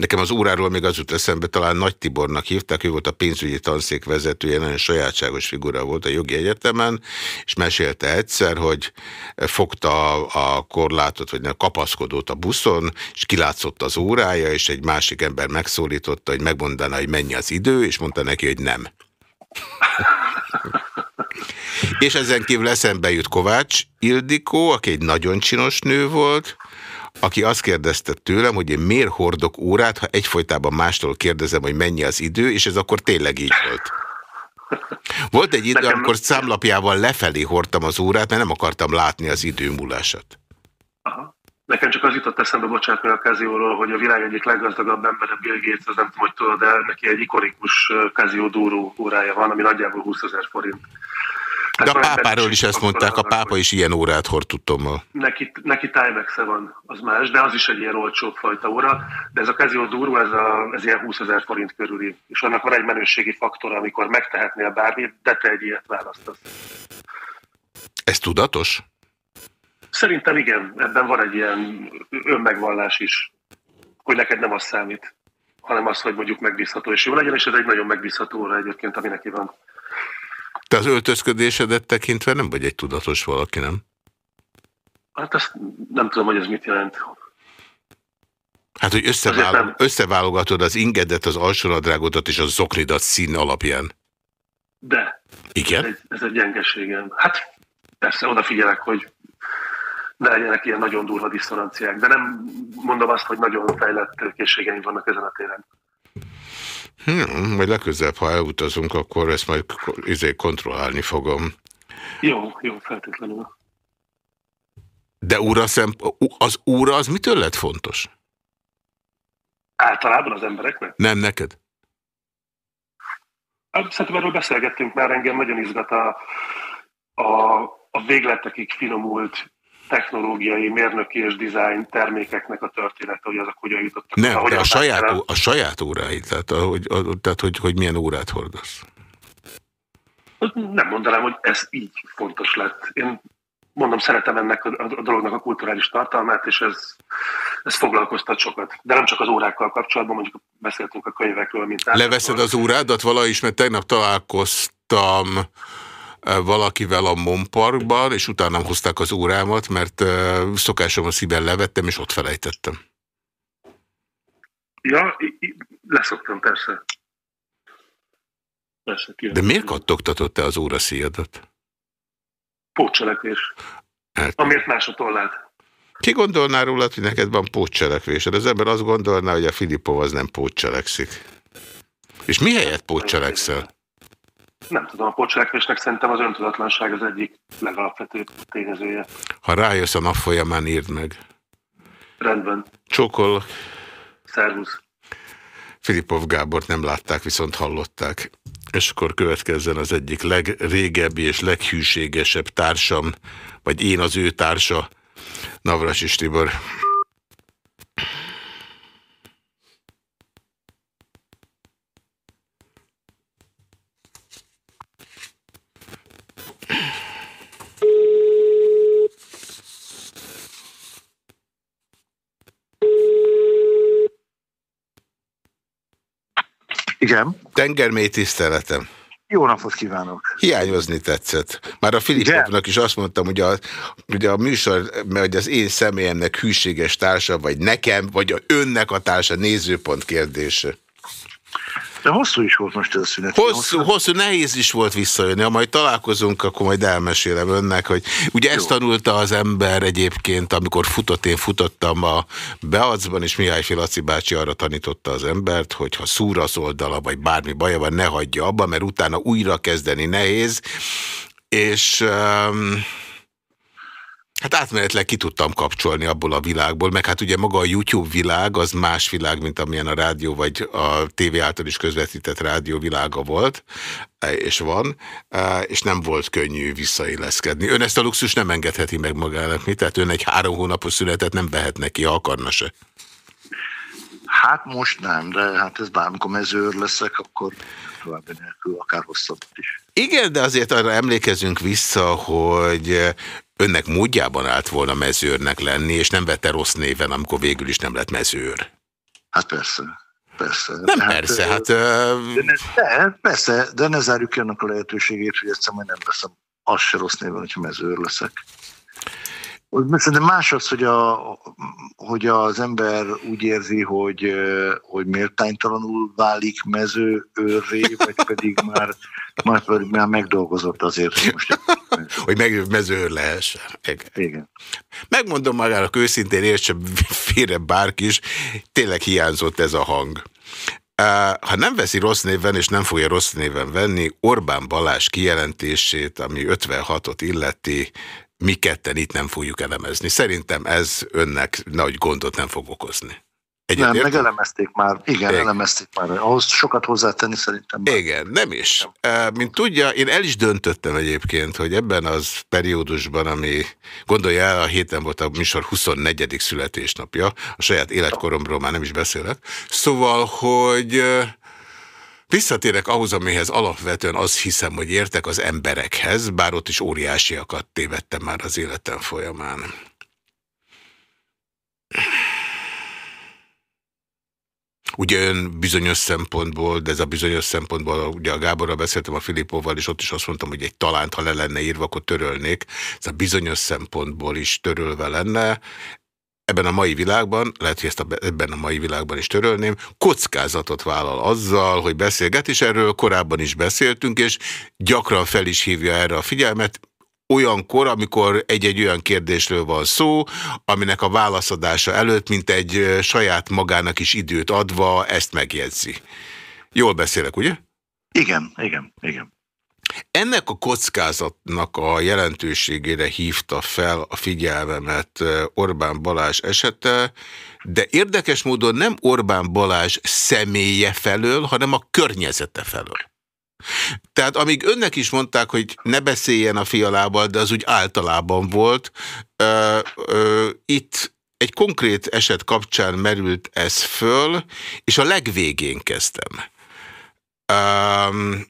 Nekem az óráról még az jut eszembe, talán Nagy Tibornak hívták, ő volt a pénzügyi tanszék vezetője, nagyon sajátságos figura volt a jogi egyetemen, és mesélte egyszer, hogy fogta a korlátot, vagy nem kapaszkodott a buszon, és kilátszott az órája, és egy másik ember megszólította, hogy megmondaná, hogy mennyi az idő, és mondta neki, hogy nem. és ezen kívül eszembe jut Kovács Ildikó, aki egy nagyon csinos nő volt, aki azt kérdezte tőlem, hogy én miért hordok órát, ha egyfolytában mástól kérdezem, hogy mennyi az idő, és ez akkor tényleg így volt. Volt egy idő, amikor számlapjával lefelé hordtam az órát, mert nem akartam látni az idő múlását. Aha. Nekem csak az jutott eszembe, bocsánat, a Casio-ról, hogy a világ egyik leggazdagabb embere Bill Gates, az nem tudom, hogy tudod, de neki egy ikonikus Casio Duro órája van, ami nagyjából 20 ezer forint. De a pápáról is ezt mondták, a pápa is ilyen órát hord tudtommal. Neki, neki timex -e van, az más, de az is egy ilyen olcsóbb fajta óra, de ez a Casio Duro, ez, a, ez ilyen 20 ezer forint körüli, és annak van egy menőségi faktor, amikor megtehetnél bármit, de te egy ilyet választasz. Ez tudatos? Szerintem igen, ebben van egy ilyen önmegvallás is, hogy neked nem az számít, hanem az, hogy mondjuk megbízható és jó legyen, és ez egy nagyon megbízható óra egyébként, ami neki van. Te az öltözködésedet tekintve nem vagy egy tudatos valaki, nem? Hát azt nem tudom, hogy ez mit jelent. Hát, hogy összeválog, összeválogatod az ingedet, az alsónadrágodat és a zoknidat szín alapján. De. Igen? Ez egy, ez egy gyengeségem. Hát persze, odafigyelek, hogy ne legyenek ilyen nagyon durva diszonanciák, de nem mondom azt, hogy nagyon fejlett készségeim vannak ezen a téren. Hmm, majd legközelebb, ha elutazunk, akkor ezt majd izé kontrollálni fogom. Jó, jó, feltétlenül. De óra szem, az óra az mitől lett fontos? Általában az embereknek? Nem, neked. Hát, szerintem erről beszélgettünk már, engem nagyon izgat a, a, a végletekig finomult technológiai, mérnöki és design termékeknek a története, hogy azok hogyan jutottak. Nem, de a saját, a saját óráid, tehát, ahogy, tehát hogy, hogy milyen órát hordasz. Nem mondanám, hogy ez így fontos lett. Én mondom, szeretem ennek a, a dolognak a kulturális tartalmát, és ez, ez foglalkoztat sokat. De nem csak az órákkal kapcsolatban, mondjuk beszéltünk a könyvekről, mint Leveszed az órádat valahogy is, mert tegnap találkoztam valakivel a Monparkban, és utána hozták az órámat, mert szokásom a szíven levettem, és ott felejtettem. Ja, leszoktam, persze. persze De miért kattogtatott te az óraszíjadat? Pótcselekvés. Hát. Amiért másodtól lát. Ki gondolná róla, hogy neked van pótcselekvésed? Az ember azt gondolná, hogy a Filipov az nem pótcselekszik. És mi helyett pótcselekszel? Nem tudom, a pótcselekvésnek szerintem az öntudatlanság az egyik legalapvetőbb tényezője. Ha rájössz a nap folyamán, írd meg. Rendben. Csókol. Szervusz. Filipov Gábort nem látták, viszont hallották. És akkor következzen az egyik legrégebbi és leghűségesebb társam, vagy én az ő társa, Navras Tibor. Igen. Tengermély tiszteletem. Jó napot kívánok! Hiányozni tetszett. Már a Filipovnak is azt mondtam, hogy a, hogy a műsor, hogy az én személyemnek hűséges társa, vagy nekem, vagy a önnek a társa nézőpont kérdése. De hosszú is volt most ez a szünet. Hosszú, hosszú, hosszú, nehéz is volt visszajönni. Ha majd találkozunk, akkor majd elmesélem önnek, hogy ugye Jó. ezt tanulta az ember egyébként, amikor futott, én futottam a Beacban, és Mihály Filaci bácsi arra tanította az embert, hogy ha szúr az oldala, vagy bármi baja van, ne hagyja abba, mert utána újra kezdeni nehéz, és... Um, Hát átmenetleg ki tudtam kapcsolni abból a világból, meg hát ugye maga a YouTube világ az más világ, mint amilyen a rádió vagy a tévé által is közvetített rádió világa volt, és van, és nem volt könnyű visszaéleszkedni. Ön ezt a luxus nem engedheti meg magának, mi? Tehát ön egy három hónapos születet nem vehet neki, ha akarna se. Hát most nem, de hát ez bármikor mezőr leszek, akkor további nélkül akár hosszabb is. Igen, de azért arra emlékezünk vissza, hogy önnek módjában állt volna mezőrnek lenni, és nem vette rossz néven, amikor végül is nem lett mezőr. Hát persze. Persze. Nem de hát, persze, hát... De, ne, de, persze, de ne zárjuk ki annak a lehetőségét, hogy egyszer majd nem veszem azt se rossz néven, hogyha mezőr leszek. Szerintem más az, hogy, a, hogy az ember úgy érzi, hogy, hogy méltánytalanul válik mező őrré, vagy pedig már, már, pedig már megdolgozott azért, hogy most... hogy meg mezőr lehessen. Igen. Megmondom magának őszintén, értse félre bárki is, tényleg hiányzott ez a hang. Ha nem veszi rossz néven, és nem fogja rossz néven venni, Orbán Balázs kijelentését, ami 56-ot illeti, mi ketten itt nem fogjuk elemezni. Szerintem ez önnek nagy gondot nem fog okozni. Egyet nem, megelemezték már. Igen, Igen, elemezték már. Ahhoz sokat hozzátenni szerintem. Már. Igen, nem is. Mint tudja, én el is döntöttem egyébként, hogy ebben az periódusban, ami gondolja el, a héten volt a műsor 24. születésnapja, a saját életkoromról már nem is beszélek. Szóval, hogy Visszatérek ahhoz, amihez alapvetően azt hiszem, hogy értek az emberekhez, bár ott is óriásiakat tévedtem már az életem folyamán. Ugye ön bizonyos szempontból, de ez a bizonyos szempontból, ugye a Gáborral beszéltem a Filipóval, és ott is azt mondtam, hogy egy talánt, ha le lenne írva, akkor törölnék. Ez a bizonyos szempontból is törölve lenne ebben a mai világban, lehet, hogy ezt a, ebben a mai világban is törölném, kockázatot vállal azzal, hogy beszélget, és erről korábban is beszéltünk, és gyakran fel is hívja erre a figyelmet, olyankor, amikor egy-egy olyan kérdésről van szó, aminek a válaszadása előtt, mint egy saját magának is időt adva, ezt megjegyzi. Jól beszélek, ugye? Igen, igen, igen. Ennek a kockázatnak a jelentőségére hívta fel a figyelmemet Orbán Balázs esete, de érdekes módon nem Orbán Balázs személye felől, hanem a környezete felől. Tehát amíg önnek is mondták, hogy ne beszéljen a fialával, de az úgy általában volt, ö, ö, itt egy konkrét eset kapcsán merült ez föl, és a legvégén kezdtem. Um,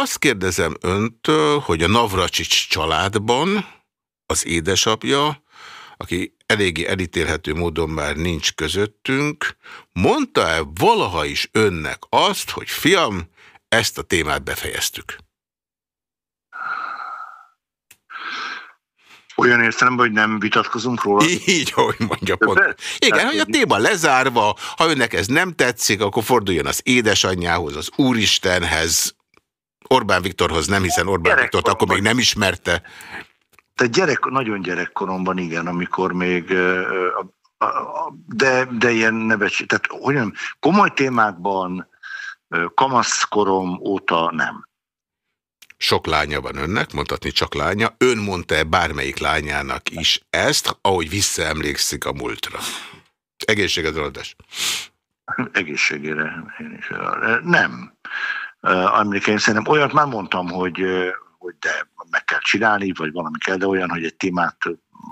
azt kérdezem öntől, hogy a Navracsics családban az édesapja, aki eléggé elítélhető módon már nincs közöttünk, mondta-e valaha is önnek azt, hogy fiam, ezt a témát befejeztük? Olyan értelemben, hogy nem vitatkozunk róla? Így, ahogy mondja pont. Igen, hát, hogy a téma lezárva, ha önnek ez nem tetszik, akkor forduljon az édesanyjához, az Úristenhez, Orbán Viktorhoz nem, hiszen Orbán Viktort akkor még nem ismerte. Tehát gyerek, nagyon gyerekkoromban igen, amikor még, de, de ilyen nevetség, tehát olyan komoly témákban kamaszkorom óta nem. Sok lánya van önnek, mondhatni csak lánya. Ön mondta-e bármelyik lányának is ezt, ahogy visszaemlékszik a múltra? Egészségedre, Aldás? Egészségére. Én is. Nem. Emlékeim szerintem olyat már mondtam, hogy, hogy de meg kell csinálni, vagy valami kell, de olyan, hogy egy témát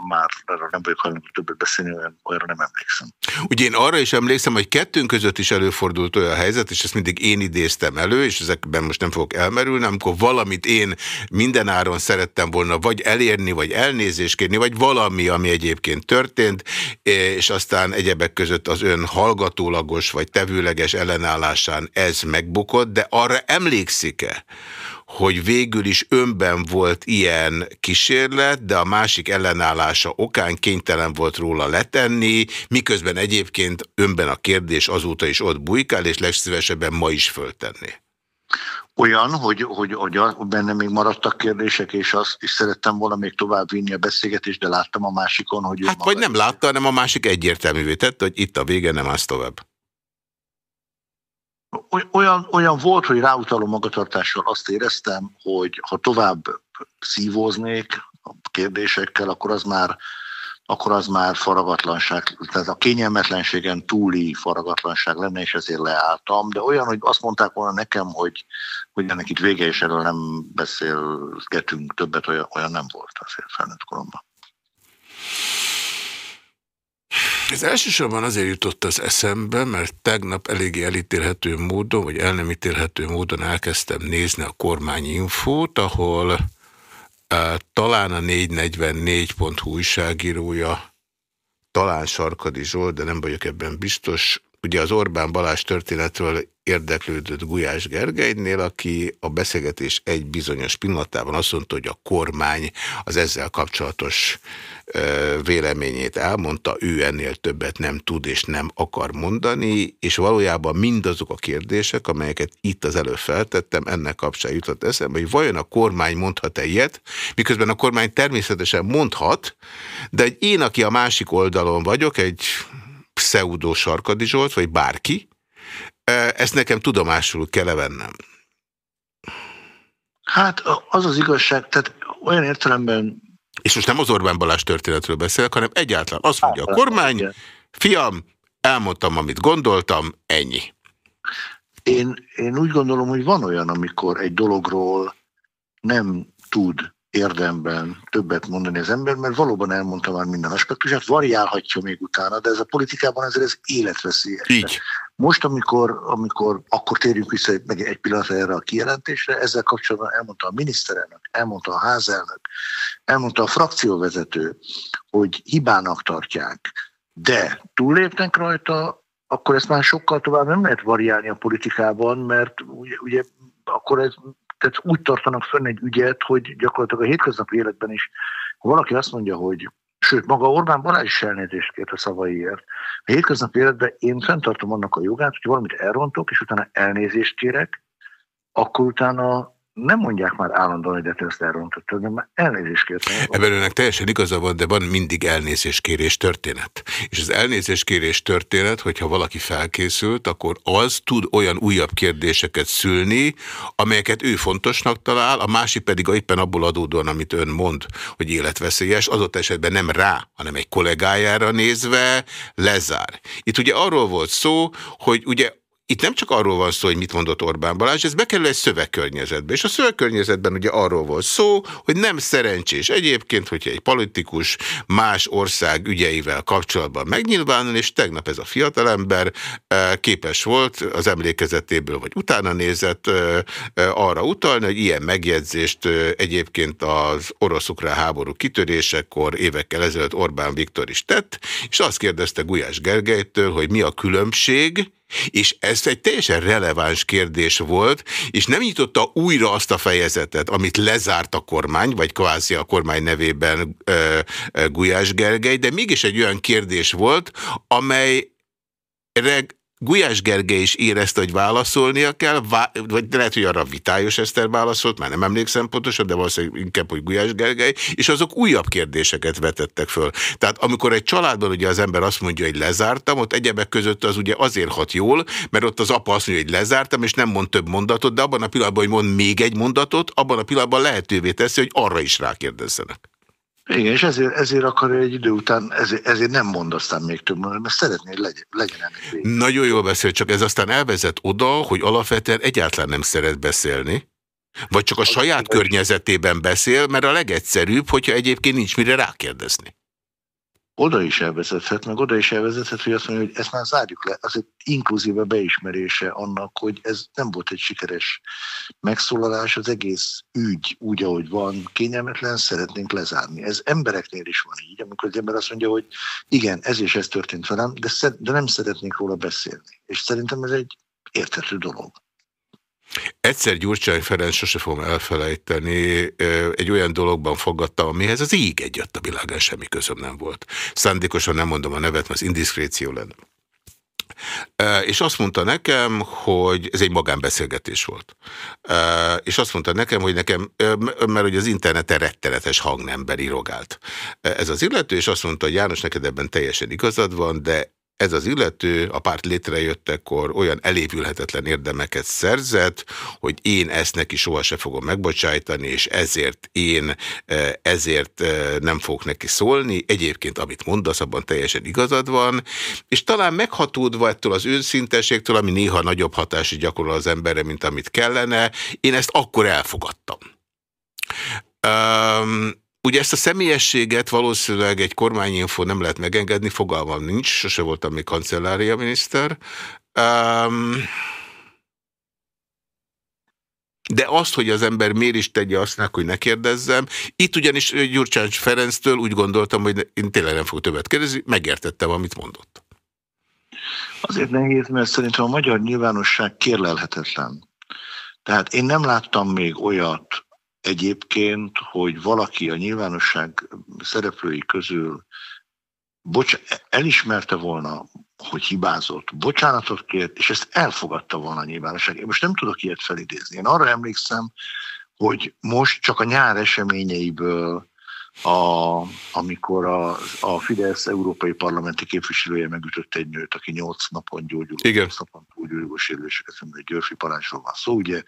már erről nem vagyok hajlandó többet beszélni, olyan, olyanra nem emlékszem. Ugye én arra is emlékszem, hogy kettőnk között is előfordult olyan helyzet, és ezt mindig én idéztem elő, és ezekben most nem fogok elmerülni, amikor valamit én mindenáron szerettem volna vagy elérni, vagy elnézést kérni, vagy valami, ami egyébként történt, és aztán egyebek között az ön hallgatólagos, vagy tevőleges ellenállásán ez megbukott, de arra emlékszik-e, hogy végül is önben volt ilyen kísérlet, de a másik ellenállása okán kénytelen volt róla letenni, miközben egyébként önben a kérdés azóta is ott bujkál, és legszívesebben ma is föltenni. Olyan, hogy, hogy, hogy benne még maradtak kérdések, és azt is szerettem volna még tovább vinni a beszélgetést, de láttam a másikon, hogy... Hát vagy nem látta, hanem a másik egyértelművé tette, hogy itt a vége nem az tovább olyan, olyan volt, hogy ráutaló magatartással azt éreztem, hogy ha tovább szívóznék a kérdésekkel, akkor az már akkor az már faragatlanság, tehát a kényelmetlenségen túli faragatlanság lenne, és ezért leálltam. De olyan, hogy azt mondták volna nekem, hogy, hogy ennek itt vége, és erről nem beszélgetünk többet, olyan, olyan nem volt azért felnőtt koromban. Ez elsősorban azért jutott az eszembe, mert tegnap eléggé elítélhető módon, vagy el nem ítélhető módon elkezdtem nézni a kormányinfót, ahol uh, talán a 444.hu újságírója, talán Sarkadi Zsolt, de nem vagyok ebben biztos, ugye az Orbán Balázs történetről érdeklődött Gulyás Gergelynél, aki a beszélgetés egy bizonyos pillanatában azt mondta, hogy a kormány az ezzel kapcsolatos véleményét elmondta, ő ennél többet nem tud és nem akar mondani, és valójában mindazok a kérdések, amelyeket itt az előbb feltettem, ennek kapcsán jutott eszembe, hogy vajon a kormány mondhat-e ilyet, miközben a kormány természetesen mondhat, de egy én, aki a másik oldalon vagyok, egy pseudo Sarkadi Zsolt, vagy bárki, ezt nekem tudomásul kell vennem. Hát az az igazság, tehát olyan értelemben és most nem az Orbán Balázs történetről beszélek, hanem egyáltalán azt mondja a kormány, fiam, elmondtam, amit gondoltam, ennyi. Én, én úgy gondolom, hogy van olyan, amikor egy dologról nem tud érdemben többet mondani az ember, mert valóban elmondta már minden aspektusát, variálhatja még utána, de ez a politikában azért ez életveszélyes. Így. Most, amikor, amikor akkor térjünk vissza meg egy pillanatra erre a kijelentésre, ezzel kapcsolatban elmondta a miniszterelnök, elmondta a házelnök, elmondta a frakcióvezető, hogy hibának tartják, de túllépnek rajta, akkor ezt már sokkal tovább nem lehet variálni a politikában, mert ugye, ugye akkor ez, tehát úgy tartanak fönn egy ügyet, hogy gyakorlatilag a hétköznapi életben is, ha valaki azt mondja, hogy Sőt, maga Orbán Balázs is elnézést kért a szavaiért. A hétköznapi életben én fenntartom annak a jogát, hogy valamit elrontok, és utána elnézést kérek, akkor utána nem mondják már állandóan, hogy de ezt elrontottad, de már elnézést kértem. Ebben önnek teljesen igaza van, de van mindig elnézéskérés történet. És az elnézéskérés történet, hogyha valaki felkészült, akkor az tud olyan újabb kérdéseket szülni, amelyeket ő fontosnak talál, a másik pedig éppen abból adódóan, amit ön mond, hogy életveszélyes, azott esetben nem rá, hanem egy kollégájára nézve lezár. Itt ugye arról volt szó, hogy ugye itt nem csak arról van szó, hogy mit mondott Orbán Balázs, ez bekerül egy szövegkörnyezetbe. És a szövegkörnyezetben ugye arról volt szó, hogy nem szerencsés egyébként, hogyha egy politikus más ország ügyeivel kapcsolatban megnyilvánul, és tegnap ez a fiatalember eh, képes volt az emlékezetéből, vagy utána nézett eh, eh, arra utalni, hogy ilyen megjegyzést egyébként az orosz-ukrán háború kitörésekor évekkel ezelőtt Orbán Viktor is tett, és azt kérdezte Gulyás Gergelytől, hogy mi a különbség, És ez egy teljesen releváns kérdés volt, és nem nyitotta újra azt a fejezetet, amit lezárt a kormány, vagy kvázi a kormány nevében ö, ö, Gulyás Gergely, de mégis egy olyan kérdés volt, amely Gulyás Gergely is érezte, hogy válaszolnia kell, vagy lehet, hogy arra Vitályos Eszter válaszolt, már nem emlékszem pontosan, de valószínűleg inkább, hogy Gulyás Gergely, és azok újabb kérdéseket vetettek föl. Tehát amikor egy családban ugye az ember azt mondja, hogy lezártam, ott egyebek között az ugye azért hat jól, mert ott az apa azt mondja, hogy lezártam, és nem mond több mondatot, de abban a pillanatban, hogy mond még egy mondatot, abban a pillanatban lehetővé teszi, hogy arra is rákérdezzenek. Igen, és ezért, ezért akar egy idő után, ezért, ezért nem mond aztán még több, mert szeretné, legyen, legyen ennek végig. Nagyon jól beszél, csak ez aztán elvezet oda, hogy alapvetően egyáltalán nem szeret beszélni, vagy csak a saját környezetében beszél, mert a legegyszerűbb, hogyha egyébként nincs mire rákérdezni oda is elvezethet, meg oda is elvezethet, hogy azt mondja, hogy ezt már zárjuk le. Az egy inkluzíve beismerése annak, hogy ez nem volt egy sikeres megszólalás, az egész ügy úgy, ahogy van, kényelmetlen, szeretnénk lezárni. Ez embereknél is van így, amikor az ember azt mondja, hogy igen, ez és ez történt velem, de, de nem szeretnék róla beszélni. És szerintem ez egy érthető dolog. Egyszer Gyurcsány Ferenc, sose fogom elfelejteni, egy olyan dologban fogadta, amihez az ég egyet a világán semmi közöm nem volt. Szándékosan nem mondom a nevet, mert az indiszkréció lenne. És azt mondta nekem, hogy ez egy magánbeszélgetés volt. És azt mondta nekem, hogy nekem, mert hogy az interneten rettenetes hangnember írogált. Ez az illető, és azt mondta, hogy János, neked ebben teljesen igazad van, de ez az illető a párt létrejöttekor olyan elévülhetetlen érdemeket szerzett, hogy én ezt neki soha se fogom megbocsájtani, és ezért én e, ezért e, nem fogok neki szólni. Egyébként, amit mondasz, abban teljesen igazad van, és talán meghatódva ettől az őszintességtől, ami néha nagyobb hatást gyakorol az emberre, mint amit kellene, én ezt akkor elfogadtam. Um, Ugye ezt a személyességet valószínűleg egy kormányinfo nem lehet megengedni, fogalmam nincs, sose voltam még kancellária miniszter. Um, de azt, hogy az ember miért is tegye azt, hogy ne kérdezzem, itt ugyanis Gyurcsány Ferenctől úgy gondoltam, hogy én tényleg nem fogok többet kérdezni, megértettem, amit mondott. Azért nehéz, mert szerintem a magyar nyilvánosság kérlelhetetlen. Tehát én nem láttam még olyat, egyébként, hogy valaki a nyilvánosság szereplői közül bocs, elismerte volna, hogy hibázott, bocsánatot kért, és ezt elfogadta volna a nyilvánosság. Én most nem tudok ilyet felidézni. Én arra emlékszem, hogy most csak a nyár eseményeiből a, amikor a, a Fidesz európai parlamenti képviselője megütött egy nőt, aki nyolc napon gyógyul, Igen. nyolc napon gyógyuló sérüléseket egy Györfi parancsról van szó, ugye,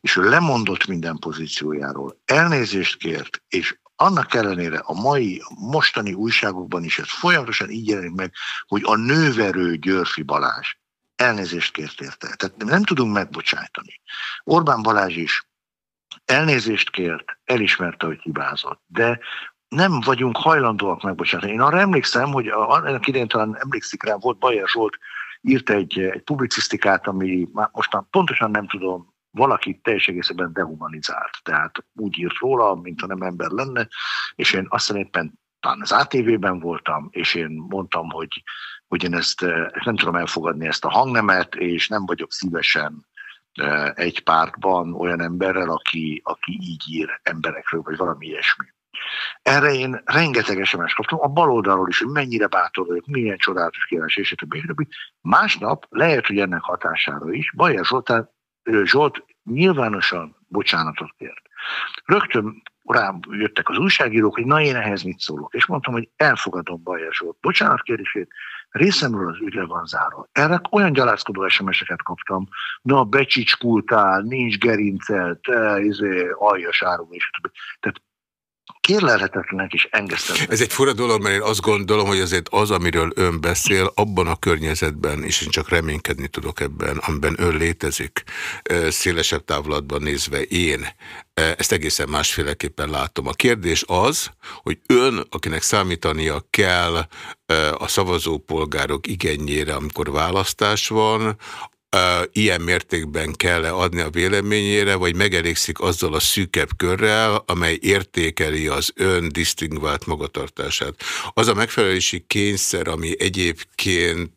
és ő lemondott minden pozíciójáról, elnézést kért, és annak ellenére a mai, a mostani újságokban is ez folyamatosan így jelenik meg, hogy a nőverő Györfi Balázs elnézést kért érte. Tehát nem tudunk megbocsájtani. Orbán Balázs is elnézést kért, elismerte, hogy hibázott, de nem vagyunk hajlandóak megbocsátani. Én arra emlékszem, hogy ennek idején talán emlékszik rá, volt Bajer Zsolt, írt egy, egy publicisztikát, ami mostan pontosan nem tudom, valaki teljes egészében dehumanizált. Tehát úgy írt róla, mint ha nem ember lenne, és én azt éppen talán az ATV-ben voltam, és én mondtam, hogy, hogy én ezt, ezt nem tudom elfogadni ezt a hangnemet, és nem vagyok szívesen egy pártban olyan emberrel, aki, aki így ír emberekről, vagy valami ilyesmi. Erre én rengeteg sms kaptam, a bal oldalról is, hogy mennyire bátor vagyok, milyen csodálatos kívánás, és többi, Másnap lehet, hogy ennek hatására is Bajer Zsoltán, Zsolt nyilvánosan bocsánatot kért. Rögtön rám jöttek az újságírók, hogy na én ehhez mit szólok. És mondtam, hogy elfogadom Bajer Zsolt bocsánatkérését, részemről az ügyre van zárva. Erre olyan gyalázkodó SMS-eket kaptam, na becsicskultál, nincs gerincelt, te, izé, aljas árum, és Tehát kérlelhetetlenek is engesztetlenek. Ez egy fura dolog, mert én azt gondolom, hogy azért az, amiről ön beszél, abban a környezetben, és én csak reménykedni tudok ebben, amiben ön létezik, szélesebb távlatban nézve én, ezt egészen másféleképpen látom. A kérdés az, hogy ön, akinek számítania kell a szavazópolgárok igényére, amikor választás van, ilyen mértékben kell -e adni a véleményére, vagy megelégszik azzal a szűkebb körrel, amely értékeli az ön disztingvált magatartását. Az a megfelelési kényszer, ami egyébként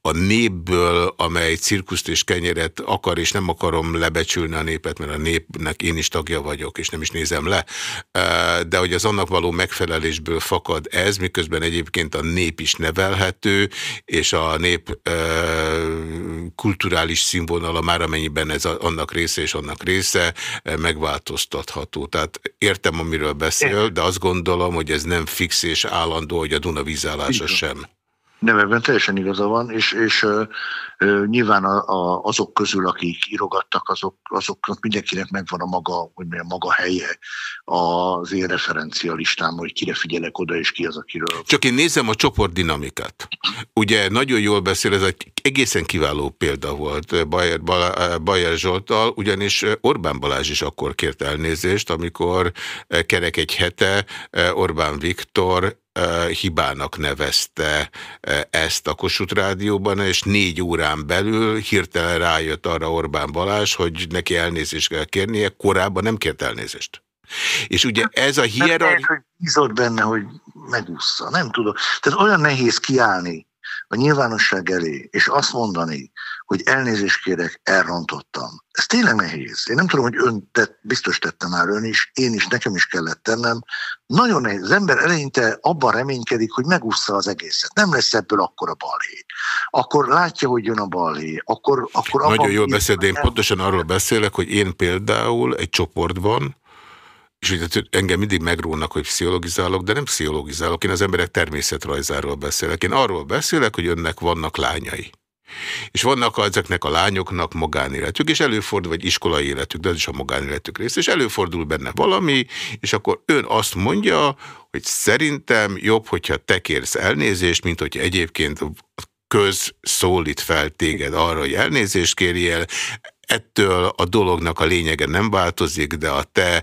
a népből, amely cirkuszt és kenyeret akar, és nem akarom lebecsülni a népet, mert a népnek én is tagja vagyok, és nem is nézem le, de hogy az annak való megfelelésből fakad ez, miközben egyébként a nép is nevelhető, és a nép kulturális színvonala már amennyiben ez annak része és annak része megváltoztatható. Tehát értem, amiről beszél, de azt gondolom, hogy ez nem fix és állandó, hogy a Duna vízállása sem. Nem, ebben teljesen igaza van, és, és ö, nyilván a, a, azok közül, akik írogattak, azok, azoknak mindenkinek megvan a maga, hogy milyen maga helye az én referencia listám, hogy kire figyelek oda, és ki az, akiről. Csak én nézem a csoport dinamikát. Ugye nagyon jól beszél, ez egy egészen kiváló példa volt Bayer, Bayer Zsoltal, ugyanis Orbán Balázs is akkor kért elnézést, amikor kerek egy hete Orbán Viktor hibának nevezte ezt a Kossuth Rádióban, és négy órán belül hirtelen rájött arra Orbán Balázs, hogy neki elnézést kell kérnie, korábban nem kért elnézést. És ugye ez a hierarchia... hogy bízott benne, hogy megúszza, nem tudom. Tehát olyan nehéz kiállni a nyilvánosság elé, és azt mondani, hogy elnézést kérek, elrontottam. Ez tényleg nehéz. Én nem tudom, hogy ön tett, biztos tette már ön is, én is, nekem is kellett tennem. Nagyon nehéz. Az ember eleinte abban reménykedik, hogy megúszza az egészet. Nem lesz ebből akkor a balhé. Akkor látja, hogy jön a balhé. Akkor, akkor Nagyon jól beszél, de én pontosan arról beszélek, hogy én például egy csoportban, és ugye engem mindig megrónak, hogy pszichologizálok, de nem pszichologizálok, én az emberek természetrajzáról beszélek. Én arról beszélek, hogy önnek vannak lányai. És vannak ezeknek a lányoknak magánéletük, és előfordul, vagy iskolai életük, de ez is a magánéletük rész, és előfordul benne valami, és akkor ön azt mondja, hogy szerintem jobb, hogyha te kérsz elnézést, mint hogy egyébként köz szólít fel téged arra, hogy elnézést kérjél, ettől a dolognak a lényege nem változik, de a te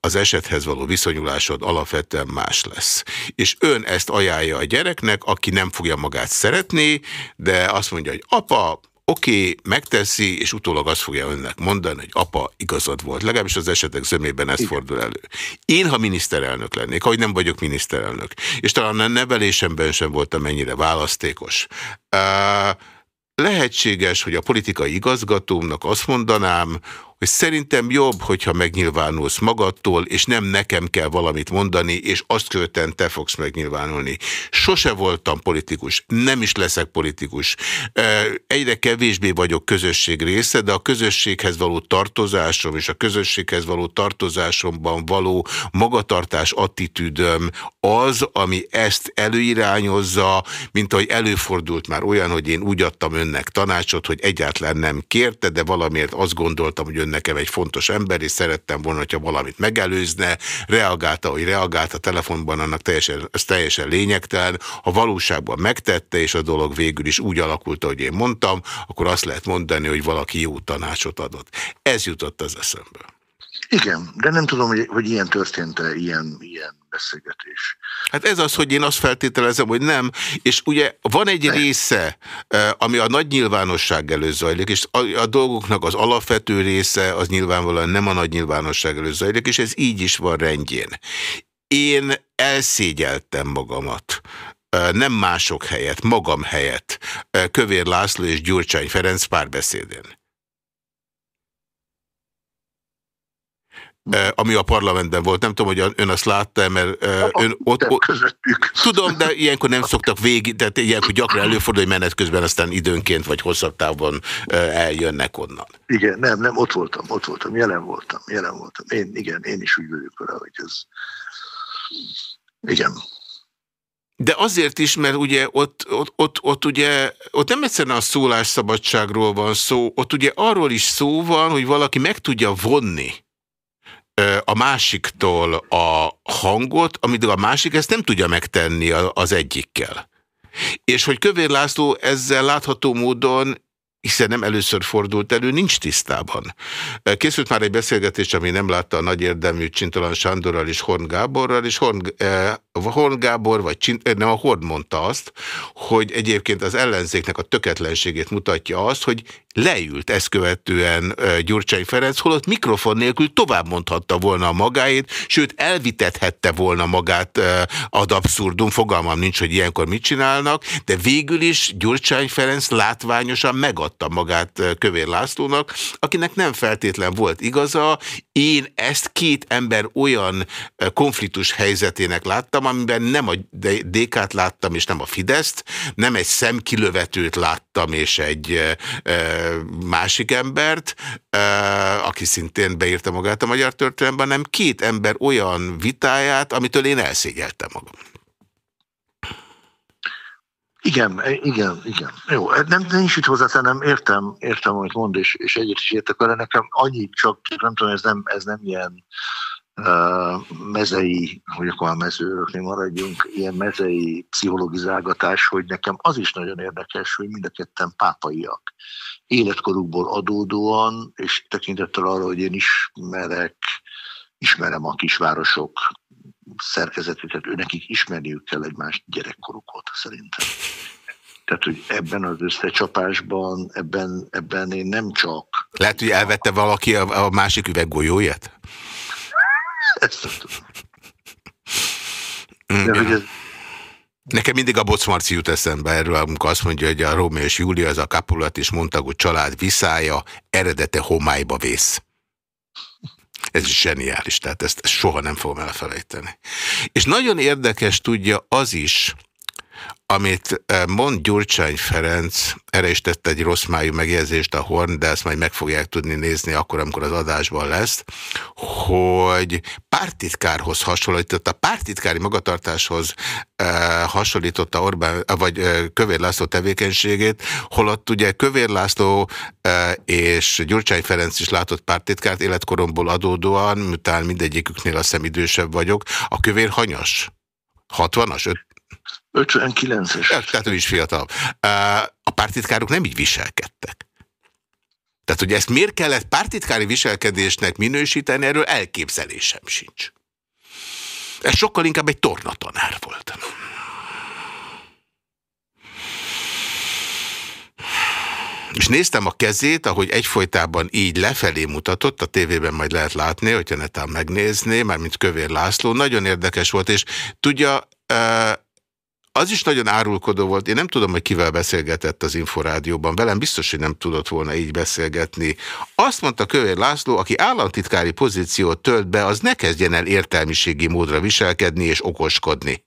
az esethez való viszonyulásod alapvetően más lesz. És ön ezt ajánlja a gyereknek, aki nem fogja magát szeretni, de azt mondja, hogy apa, oké, okay, megteszi, és utólag azt fogja önnek mondani, hogy apa, igazad volt. Legalábbis az esetek zömében ez Igen. fordul elő. Én, ha miniszterelnök lennék, ahogy nem vagyok miniszterelnök, és talán a nevelésemben sem voltam mennyire választékos, uh, lehetséges, hogy a politikai igazgatómnak azt mondanám, hogy szerintem jobb, hogyha megnyilvánulsz magadtól, és nem nekem kell valamit mondani, és azt követően te fogsz megnyilvánulni. Sose voltam politikus, nem is leszek politikus. Egyre kevésbé vagyok közösség része, de a közösséghez való tartozásom és a közösséghez való tartozásomban való magatartás attitűdöm az, ami ezt előirányozza, mint ahogy előfordult már olyan, hogy én úgy adtam önnek tanácsot, hogy egyáltalán nem kérte, de valamiért azt gondoltam, hogy jön nekem egy fontos ember, és szerettem volna, hogyha valamit megelőzne, reagálta, hogy reagált a telefonban, annak teljesen, az teljesen lényegtelen. Ha valóságban megtette, és a dolog végül is úgy alakult, ahogy én mondtam, akkor azt lehet mondani, hogy valaki jó tanácsot adott. Ez jutott az eszembe. Igen, de nem tudom, hogy, hogy ilyen történt-e, ilyen, ilyen beszélgetés. Hát ez az, hogy én azt feltételezem, hogy nem, és ugye van egy nem. része, ami a nagy nyilvánosság előtt zajlik, és a, a dolgoknak az alapvető része az nyilvánvalóan nem a nagy nyilvánosság előtt zajlik, és ez így is van rendjén. Én elszégyeltem magamat nem mások helyett, magam helyett, Kövér László és Gyurcsány Ferenc párbeszédén. Ami a parlamentben volt. Nem tudom, hogy ön azt látta, mert ön ott, ott... Tudom, de ilyenkor nem szoktak végig, tehát ilyenkor gyakran előfordul, hogy menet közben aztán időnként vagy hosszabb távon eljönnek onnan. Igen, nem, nem, ott voltam, ott voltam, jelen voltam, jelen voltam. Én, igen, én is úgy vagyok vele, hogy ez... Igen. De azért is, mert ugye ott, ott, ott, ott, ugye, ott nem egyszerűen a szólásszabadságról van szó, ott ugye arról is szó van, hogy valaki meg tudja vonni a másiktól a hangot, amit a másik ezt nem tudja megtenni az egyikkel. És hogy Kövér László ezzel látható módon hiszen nem először fordult elő, nincs tisztában. Készült már egy beszélgetés, ami nem látta a nagy érdemű Csintalan Sándorral és Horn Gáborral, és Horn, eh, Horn Gábor, vagy Csint, nem, a Horn mondta azt, hogy egyébként az ellenzéknek a töketlenségét mutatja azt, hogy leült ezt követően Gyurcsány Ferenc, holott mikrofon nélkül tovább mondhatta volna a magáét, sőt elvitethette volna magát ad abszurdum, fogalmam nincs, hogy ilyenkor mit csinálnak, de végül is Gyurcsány Ferenc látványosan megadta adta magát Kövér Lászlónak, akinek nem feltétlen volt igaza. Én ezt két ember olyan konfliktus helyzetének láttam, amiben nem a DK-t láttam, és nem a Fideszt, nem egy szemkilövetőt láttam, és egy másik embert, aki szintén beírta magát a magyar történelemben, hanem két ember olyan vitáját, amitől én elszégyeltem magam. Igen, igen, igen. Jó, nem, nincs itt hozzátennem, értem, értem, amit mond, és, és egyet is értek vele. Nekem annyit csak, nem tudom, ez nem, ez nem ilyen mezei, hogy akkor a mezőröknél maradjunk, ilyen mezei pszichologizálgatás, hogy nekem az is nagyon érdekes, hogy mind a ketten pápaiak. Életkorukból adódóan, és tekintettel arra, hogy én ismerek, ismerem a kisvárosok szerkezetüket, őnekik ismerniük kell egymást gyerekkoruk óta szerintem. Tehát, hogy ebben az összecsapásban, ebben, ebben én nem csak... Lehet, hogy elvette valaki a, a másik üveg golyóját? Ezt nem tudom. Mm, hogy ez... Nekem mindig a Bocmarci jut eszembe erről, amikor azt mondja, hogy a Rómé és Júlia, az a Capulat és Montagu család viszája, eredete homályba vész. Ez is zseniális, tehát ezt, ezt soha nem fogom elfelejteni. És nagyon érdekes tudja az is, amit eh, mond Gyurcsány Ferenc, erre is tett egy rossz májú megjegyzést a Horn, de ezt majd meg fogják tudni nézni akkor, amikor az adásban lesz, hogy pártitkárhoz hasonlított, a pártitkári magatartáshoz eh, hasonlította Orbán, vagy eh, Kövér László tevékenységét, holott ugye Kövér László eh, és Gyurcsány Ferenc is látott pártitkárt életkoromból adódóan, miután mindegyiküknél a idősebb vagyok, a Kövér hanyas? 60-as? 59-es. Tehát ő is fiatal. A pártitkárok nem így viselkedtek. Tehát, hogy ezt miért kellett pártitkári viselkedésnek minősíteni, erről elképzelésem sincs. Ez sokkal inkább egy tornatanár volt. És néztem a kezét, ahogy egyfolytában így lefelé mutatott, a tévében majd lehet látni, hogyha netán megnézné, mármint Kövér László, nagyon érdekes volt, és tudja, az is nagyon árulkodó volt. Én nem tudom, hogy kivel beszélgetett az Inforádióban. Velem biztos, hogy nem tudott volna így beszélgetni. Azt mondta Kövér László, aki államtitkári pozíciót tölt be, az ne kezdjen el értelmiségi módra viselkedni és okoskodni.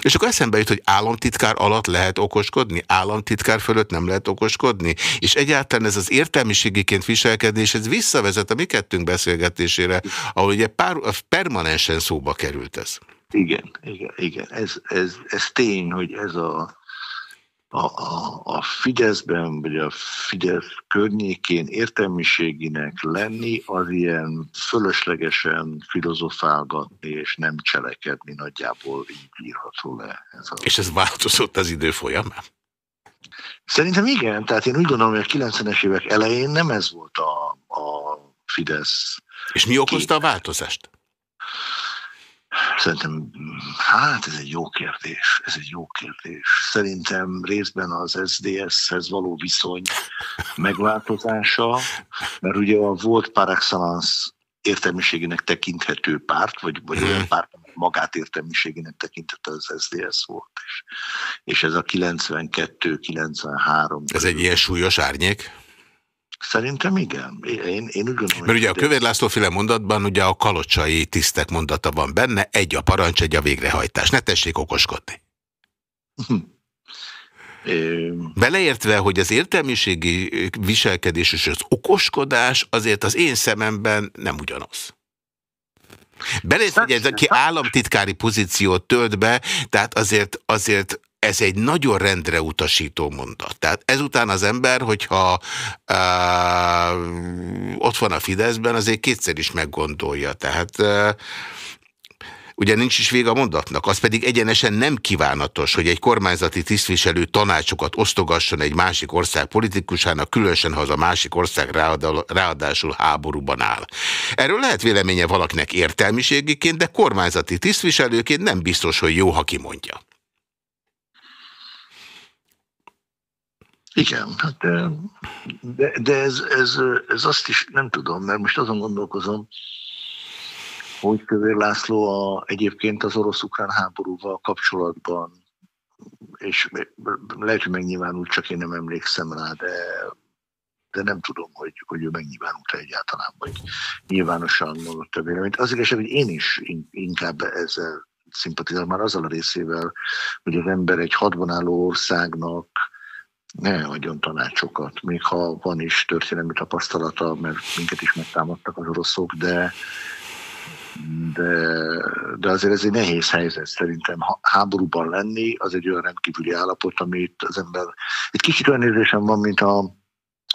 És akkor eszembe jut, hogy államtitkár alatt lehet okoskodni, államtitkár fölött nem lehet okoskodni, és egyáltalán ez az értelmiségiként viselkedés, ez visszavezet a mi kettőnk beszélgetésére, ahol ugye pár, permanensen szóba került ez. Igen, igen, igen. Ez, ez, ez tény, hogy ez a, a, a, a Fideszben, vagy a Fidesz környékén értelmiséginek lenni, az ilyen fölöslegesen filozofálgatni és nem cselekedni nagyjából így írható le. Ez a... És ez változott az idő folyamán? Szerintem igen, tehát én úgy gondolom, hogy a 90-es évek elején nem ez volt a, a Fidesz. És mi okozta a változást? Szerintem, hát ez egy jó kérdés, ez egy jó kérdés. Szerintem részben az SDS-hez való viszony megváltozása, mert ugye a volt par excellence értelmiségének tekinthető párt, vagy, vagy olyan mhm. párt, magát értelmiségének tekintette az SDS volt. És, és ez a 92-93. Ez egy ilyen súlyos árnyék? Szerintem igen. Én, én úgy gondolom, Mert ugye a Kövér László féle mondatban ugye a kalocsai tisztek mondata van benne, egy a parancs, egy a végrehajtás. Ne tessék okoskodni. Beleértve, hogy az értelmiségi viselkedés és az okoskodás azért az én szememben nem ugyanaz. Beleértve, hogy ez, ki államtitkári pozíciót tölt be, tehát azért, azért ez egy nagyon rendre utasító mondat. Tehát ezután az ember, hogyha uh, ott van a Fideszben, azért kétszer is meggondolja. Tehát ugye nincs is vége a mondatnak, az pedig egyenesen nem kívánatos, hogy egy kormányzati tisztviselő tanácsokat osztogasson egy másik ország politikusának, különösen ha az a másik ország ráadásul háborúban áll. Erről lehet véleménye valakinek értelmiségiként, de kormányzati tisztviselőként nem biztos, hogy jó, ha kimondja. Igen, hát de, de ez, ez, ez azt is nem tudom, mert most azon gondolkozom, hogy Kövér László a, egyébként az orosz-ukrán háborúval kapcsolatban, és lehet, hogy megnyilvánult, csak én nem emlékszem rá, de, de nem tudom, hogy, hogy ő megnyilvánult egyáltalán, vagy nyilvánosan mondott a véleményt. Az igazság, hogy én is inkább ezzel szimpatizálom már azzal a részével, hogy az ember egy hadban álló országnak ne adjon tanácsokat, még ha van is történelmi tapasztalata, mert minket is megtámadtak az oroszok, de, de, de azért ez egy nehéz helyzet szerintem. Háborúban lenni az egy olyan rendkívüli állapot, amit az ember... Egy kicsit olyan érzésem van, mint a,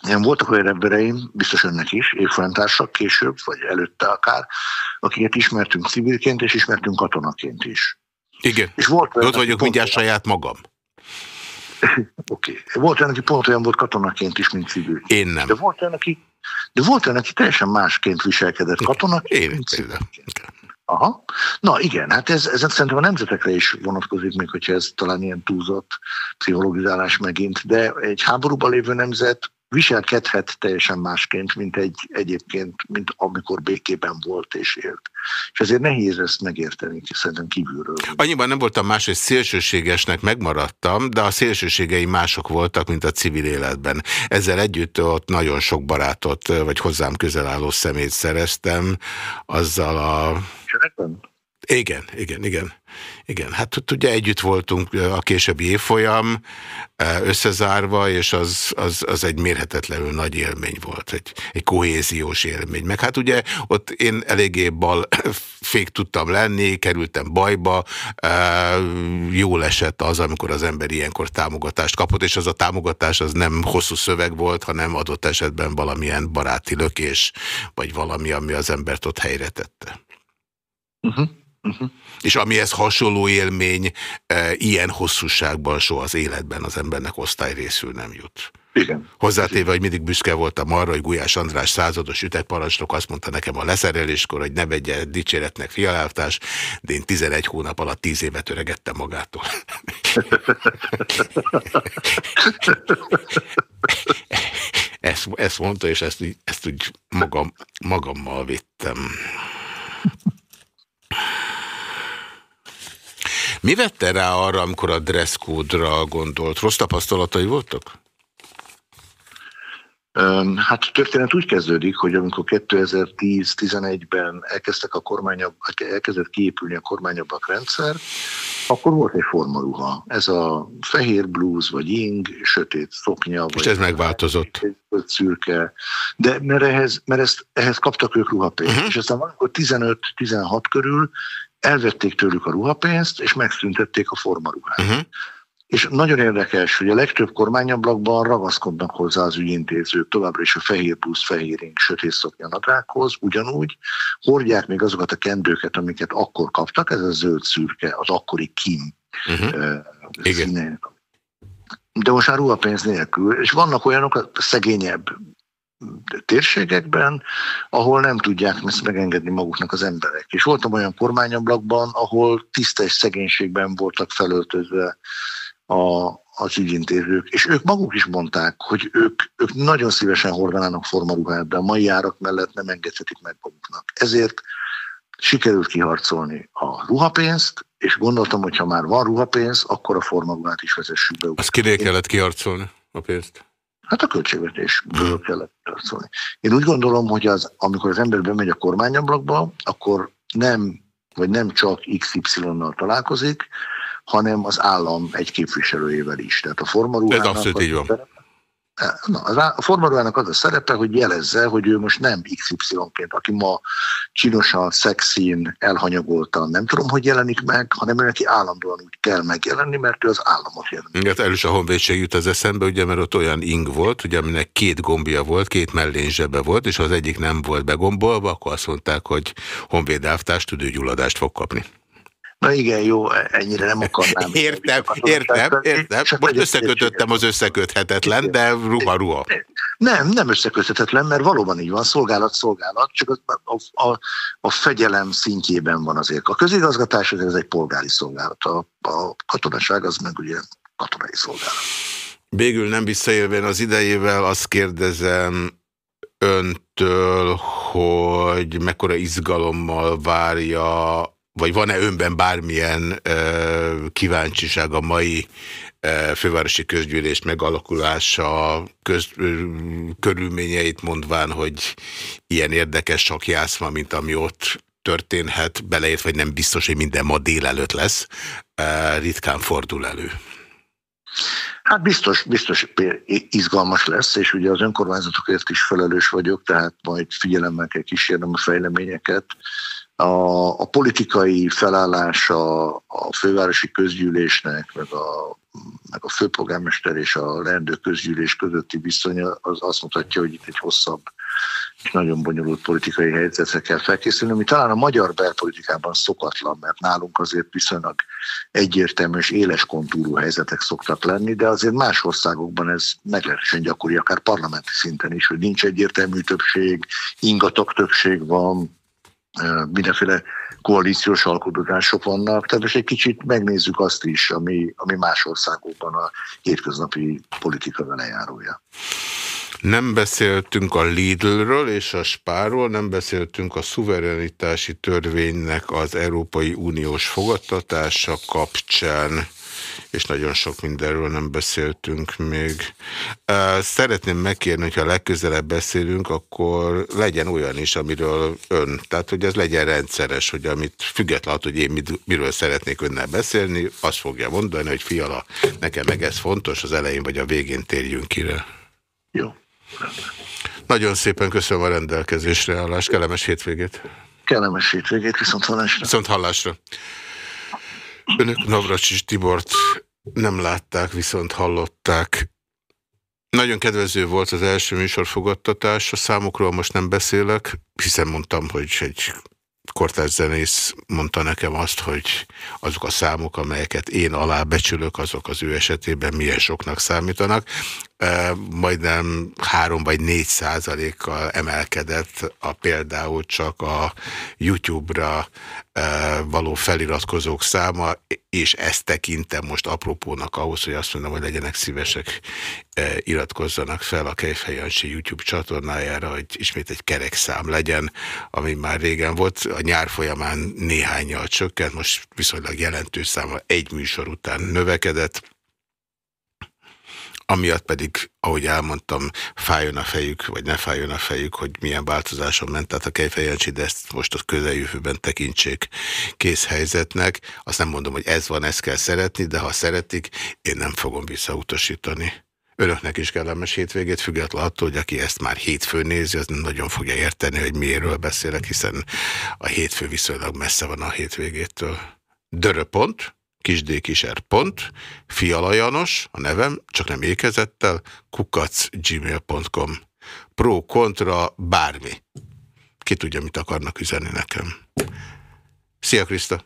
Ilyen voltak olyan embereim, biztos önnek is, évfolyamtársak később, vagy előtte akár, akiket ismertünk civilként, és ismertünk katonaként is. Igen. És volt Ott vagyok mindjárt saját magam. Oké. Okay. Volt olyan, aki pont olyan volt katonaként is, mint civil. Én nem. De volt olyan, aki, de volt olyan, aki teljesen másként viselkedett katonaként. Én például. Aha. Na igen, hát ez, ez szerintem a nemzetekre is vonatkozik, még hogyha ez talán ilyen túlzott pszichologizálás megint, de egy háborúban lévő nemzet viselkedhet teljesen másként, mint egy egyébként, mint amikor békében volt és élt. És ezért nehéz ezt megérteni, szerintem kívülről. Annyiban nem voltam más, hogy szélsőségesnek megmaradtam, de a szélsőségei mások voltak, mint a civil életben. Ezzel együtt ott nagyon sok barátot, vagy hozzám közel álló szemét szereztem, azzal a... Cserekben? Igen, igen, igen. Igen, hát ugye együtt voltunk a későbbi évfolyam összezárva, és az, az, az egy mérhetetlenül nagy élmény volt, egy, egy kohéziós élmény. Meg hát ugye ott én eléggé bal fék tudtam lenni, kerültem bajba, jól esett az, amikor az ember ilyenkor támogatást kapott, és az a támogatás az nem hosszú szöveg volt, hanem adott esetben valamilyen baráti lökés, vagy valami, ami az embert ott helyre tette. Uh -huh. Uh -huh. És amihez hasonló élmény e, ilyen hosszúságban soha az életben az embernek osztályrészül nem jut. Igen. Hozzátéve, hogy mindig büszke voltam arra, hogy Gulyás András százados ütegparancsnok azt mondta nekem a leszereléskor, hogy ne vegye dicséretnek fialálltás, de én 11 hónap alatt 10 évet öregettem magától. ezt, ezt mondta, és ezt, ezt úgy magam, magammal vittem. Mi vette rá arra, amikor a dresszkódra gondolt? Rossz tapasztalatai voltak? Hát történet úgy kezdődik, hogy amikor 2010-11-ben elkezdtek a kormányabb, elkezdett kiépülni a kormányabbak rendszer, akkor volt egy formaruha. Ez a fehér blúz, vagy ing, sötét szoknya. És vagy ez megváltozott. Szürke. De mert, ehhez, mert ezt, ehhez kaptak ők ruhapénzt. Uh-huh. És aztán valamikor 15-16 körül elvették tőlük a ruhapénzt, és megszüntették a formaruhát. Uh-huh. És nagyon érdekes, hogy a legtöbb kormányablakban ragaszkodnak hozzá az ügyintézők továbbra is a fehér plusz fehérénk sötét szoknyanadrághoz, ugyanúgy hordják még azokat a kendőket, amiket akkor kaptak, ez a zöld szürke, az akkori kim uh-huh. uh, színe. De most már ruhapénz nélkül, és vannak olyanok a szegényebb térségekben, ahol nem tudják ezt megengedni maguknak az emberek. És voltam olyan kormányablakban, ahol tisztes szegénységben voltak felöltözve a, az ügyintézők, és ők maguk is mondták, hogy ők, ők nagyon szívesen hordanának formaruhát, de a mai árak mellett nem engedhetik meg maguknak. Ezért sikerült kiharcolni a ruhapénzt, és gondoltam, hogy ha már van ruhapénz, akkor a formaruhát is vezessük be. Azt kinél kellett kiharcolni a pénzt? Hát a költségvetésből kellett szólni. Én úgy gondolom, hogy az, amikor az ember bemegy a kormányablakba, akkor nem, vagy nem csak XY-nal találkozik, hanem az állam egy képviselőjével is. Tehát a formaruhának... Ez abszolút így van. Na, a formaruhának az a szerepe, hogy jelezze, hogy ő most nem XY-ként, aki ma csinosan, szexin, elhanyagoltan, nem tudom, hogy jelenik meg, hanem ő neki állandóan úgy kell megjelenni, mert ő az államot jelent. Igen, hát elős a honvédség jut az eszembe, ugye, mert ott olyan ing volt, ugye, aminek két gombja volt, két mellényzsebe volt, és az egyik nem volt begombolva, akkor azt mondták, hogy honvéd elvtárs tüdőgyulladást fog kapni. Na igen, jó, ennyire nem akarnám. értem, értem, értem. Most összekötöttem az összeköthetetlen, de ruha-ruha. Nem, nem összeköthetetlen, mert valóban így van, szolgálat, szolgálat, csak a, a, a, a fegyelem szintjében van azért. A közigazgatás ez egy polgári szolgálat, a, a katonaság az meg ugye katonai szolgálat. Végül nem visszaélvén az idejével azt kérdezem öntől, hogy mekkora izgalommal várja vagy van-e önben bármilyen ö, kíváncsiság a mai ö, fővárosi közgyűlés megalakulása köz, ö, körülményeit mondván, hogy ilyen érdekes sok jászma, mint ami ott történhet, beleért, vagy nem biztos, hogy minden ma délelőtt lesz, ö, ritkán fordul elő. Hát biztos, biztos izgalmas lesz, és ugye az önkormányzatokért is felelős vagyok, tehát majd figyelemmel kell kísérnem a fejleményeket, a, a politikai felállása a fővárosi közgyűlésnek, meg a, meg a főpolgármester és a leendő közgyűlés közötti viszonya az azt mutatja, hogy itt egy hosszabb és nagyon bonyolult politikai helyzetre kell felkészülni, ami talán a magyar belpolitikában szokatlan, mert nálunk azért viszonylag egyértelmű és éles kontúrú helyzetek szoktak lenni, de azért más országokban ez meglehetősen gyakori, akár parlamenti szinten is, hogy nincs egyértelmű többség, ingatag többség van, mindenféle koalíciós alkotások vannak, tehát most egy kicsit megnézzük azt is, ami, ami más országokban a hétköznapi politika velejárója. Nem beszéltünk a Lidlről és a Spáról, nem beszéltünk a szuverenitási törvénynek az Európai Uniós fogadtatása kapcsán és nagyon sok mindenről nem beszéltünk még. Szeretném megkérni, hogyha legközelebb beszélünk, akkor legyen olyan is, amiről ön, tehát hogy ez legyen rendszeres, hogy amit függetlenül, hogy én miről szeretnék önnel beszélni, azt fogja mondani, hogy fiala, nekem meg ez fontos, az elején vagy a végén térjünk kire. Jó. Nagyon szépen köszönöm a rendelkezésre állást, kellemes hétvégét. Kellemes hétvégét, viszont hallásra. Viszont hallásra. Önök Navracsis Tibort nem látták, viszont hallották. Nagyon kedvező volt az első műsor fogadtatás, a számokról most nem beszélek, hiszen mondtam, hogy egy kortárs zenész mondta nekem azt, hogy azok a számok, amelyeket én alábecsülök, azok az ő esetében milyen soknak számítanak. Majdnem három vagy négy százalékkal emelkedett a például csak a YouTube-ra való feliratkozók száma, és ezt tekintem most apropónak ahhoz, hogy azt mondom, hogy legyenek szívesek, iratkozzanak fel a Kejfej YouTube csatornájára, hogy ismét egy kerek szám legyen, ami már régen volt. A nyár folyamán néhányal csökkent, most viszonylag jelentős száma egy műsor után növekedett amiatt pedig, ahogy elmondtam, fájjon a fejük, vagy ne fájjon a fejük, hogy milyen változáson ment, tehát a Kejfejancsi, de ezt most a közeljövőben tekintsék kész helyzetnek. Azt nem mondom, hogy ez van, ezt kell szeretni, de ha szeretik, én nem fogom visszautasítani. Önöknek is kellemes hétvégét, függetlenül attól, hogy aki ezt már hétfőn nézi, az nagyon fogja érteni, hogy miről beszélek, hiszen a hétfő viszonylag messze van a hétvégétől. Döröpont, kisdkiser pont, Fiala Janos, a nevem, csak nem ékezettel, kukacgmail.com. Pro, kontra, bármi. Ki tudja, mit akarnak üzenni nekem. Szia, Krista!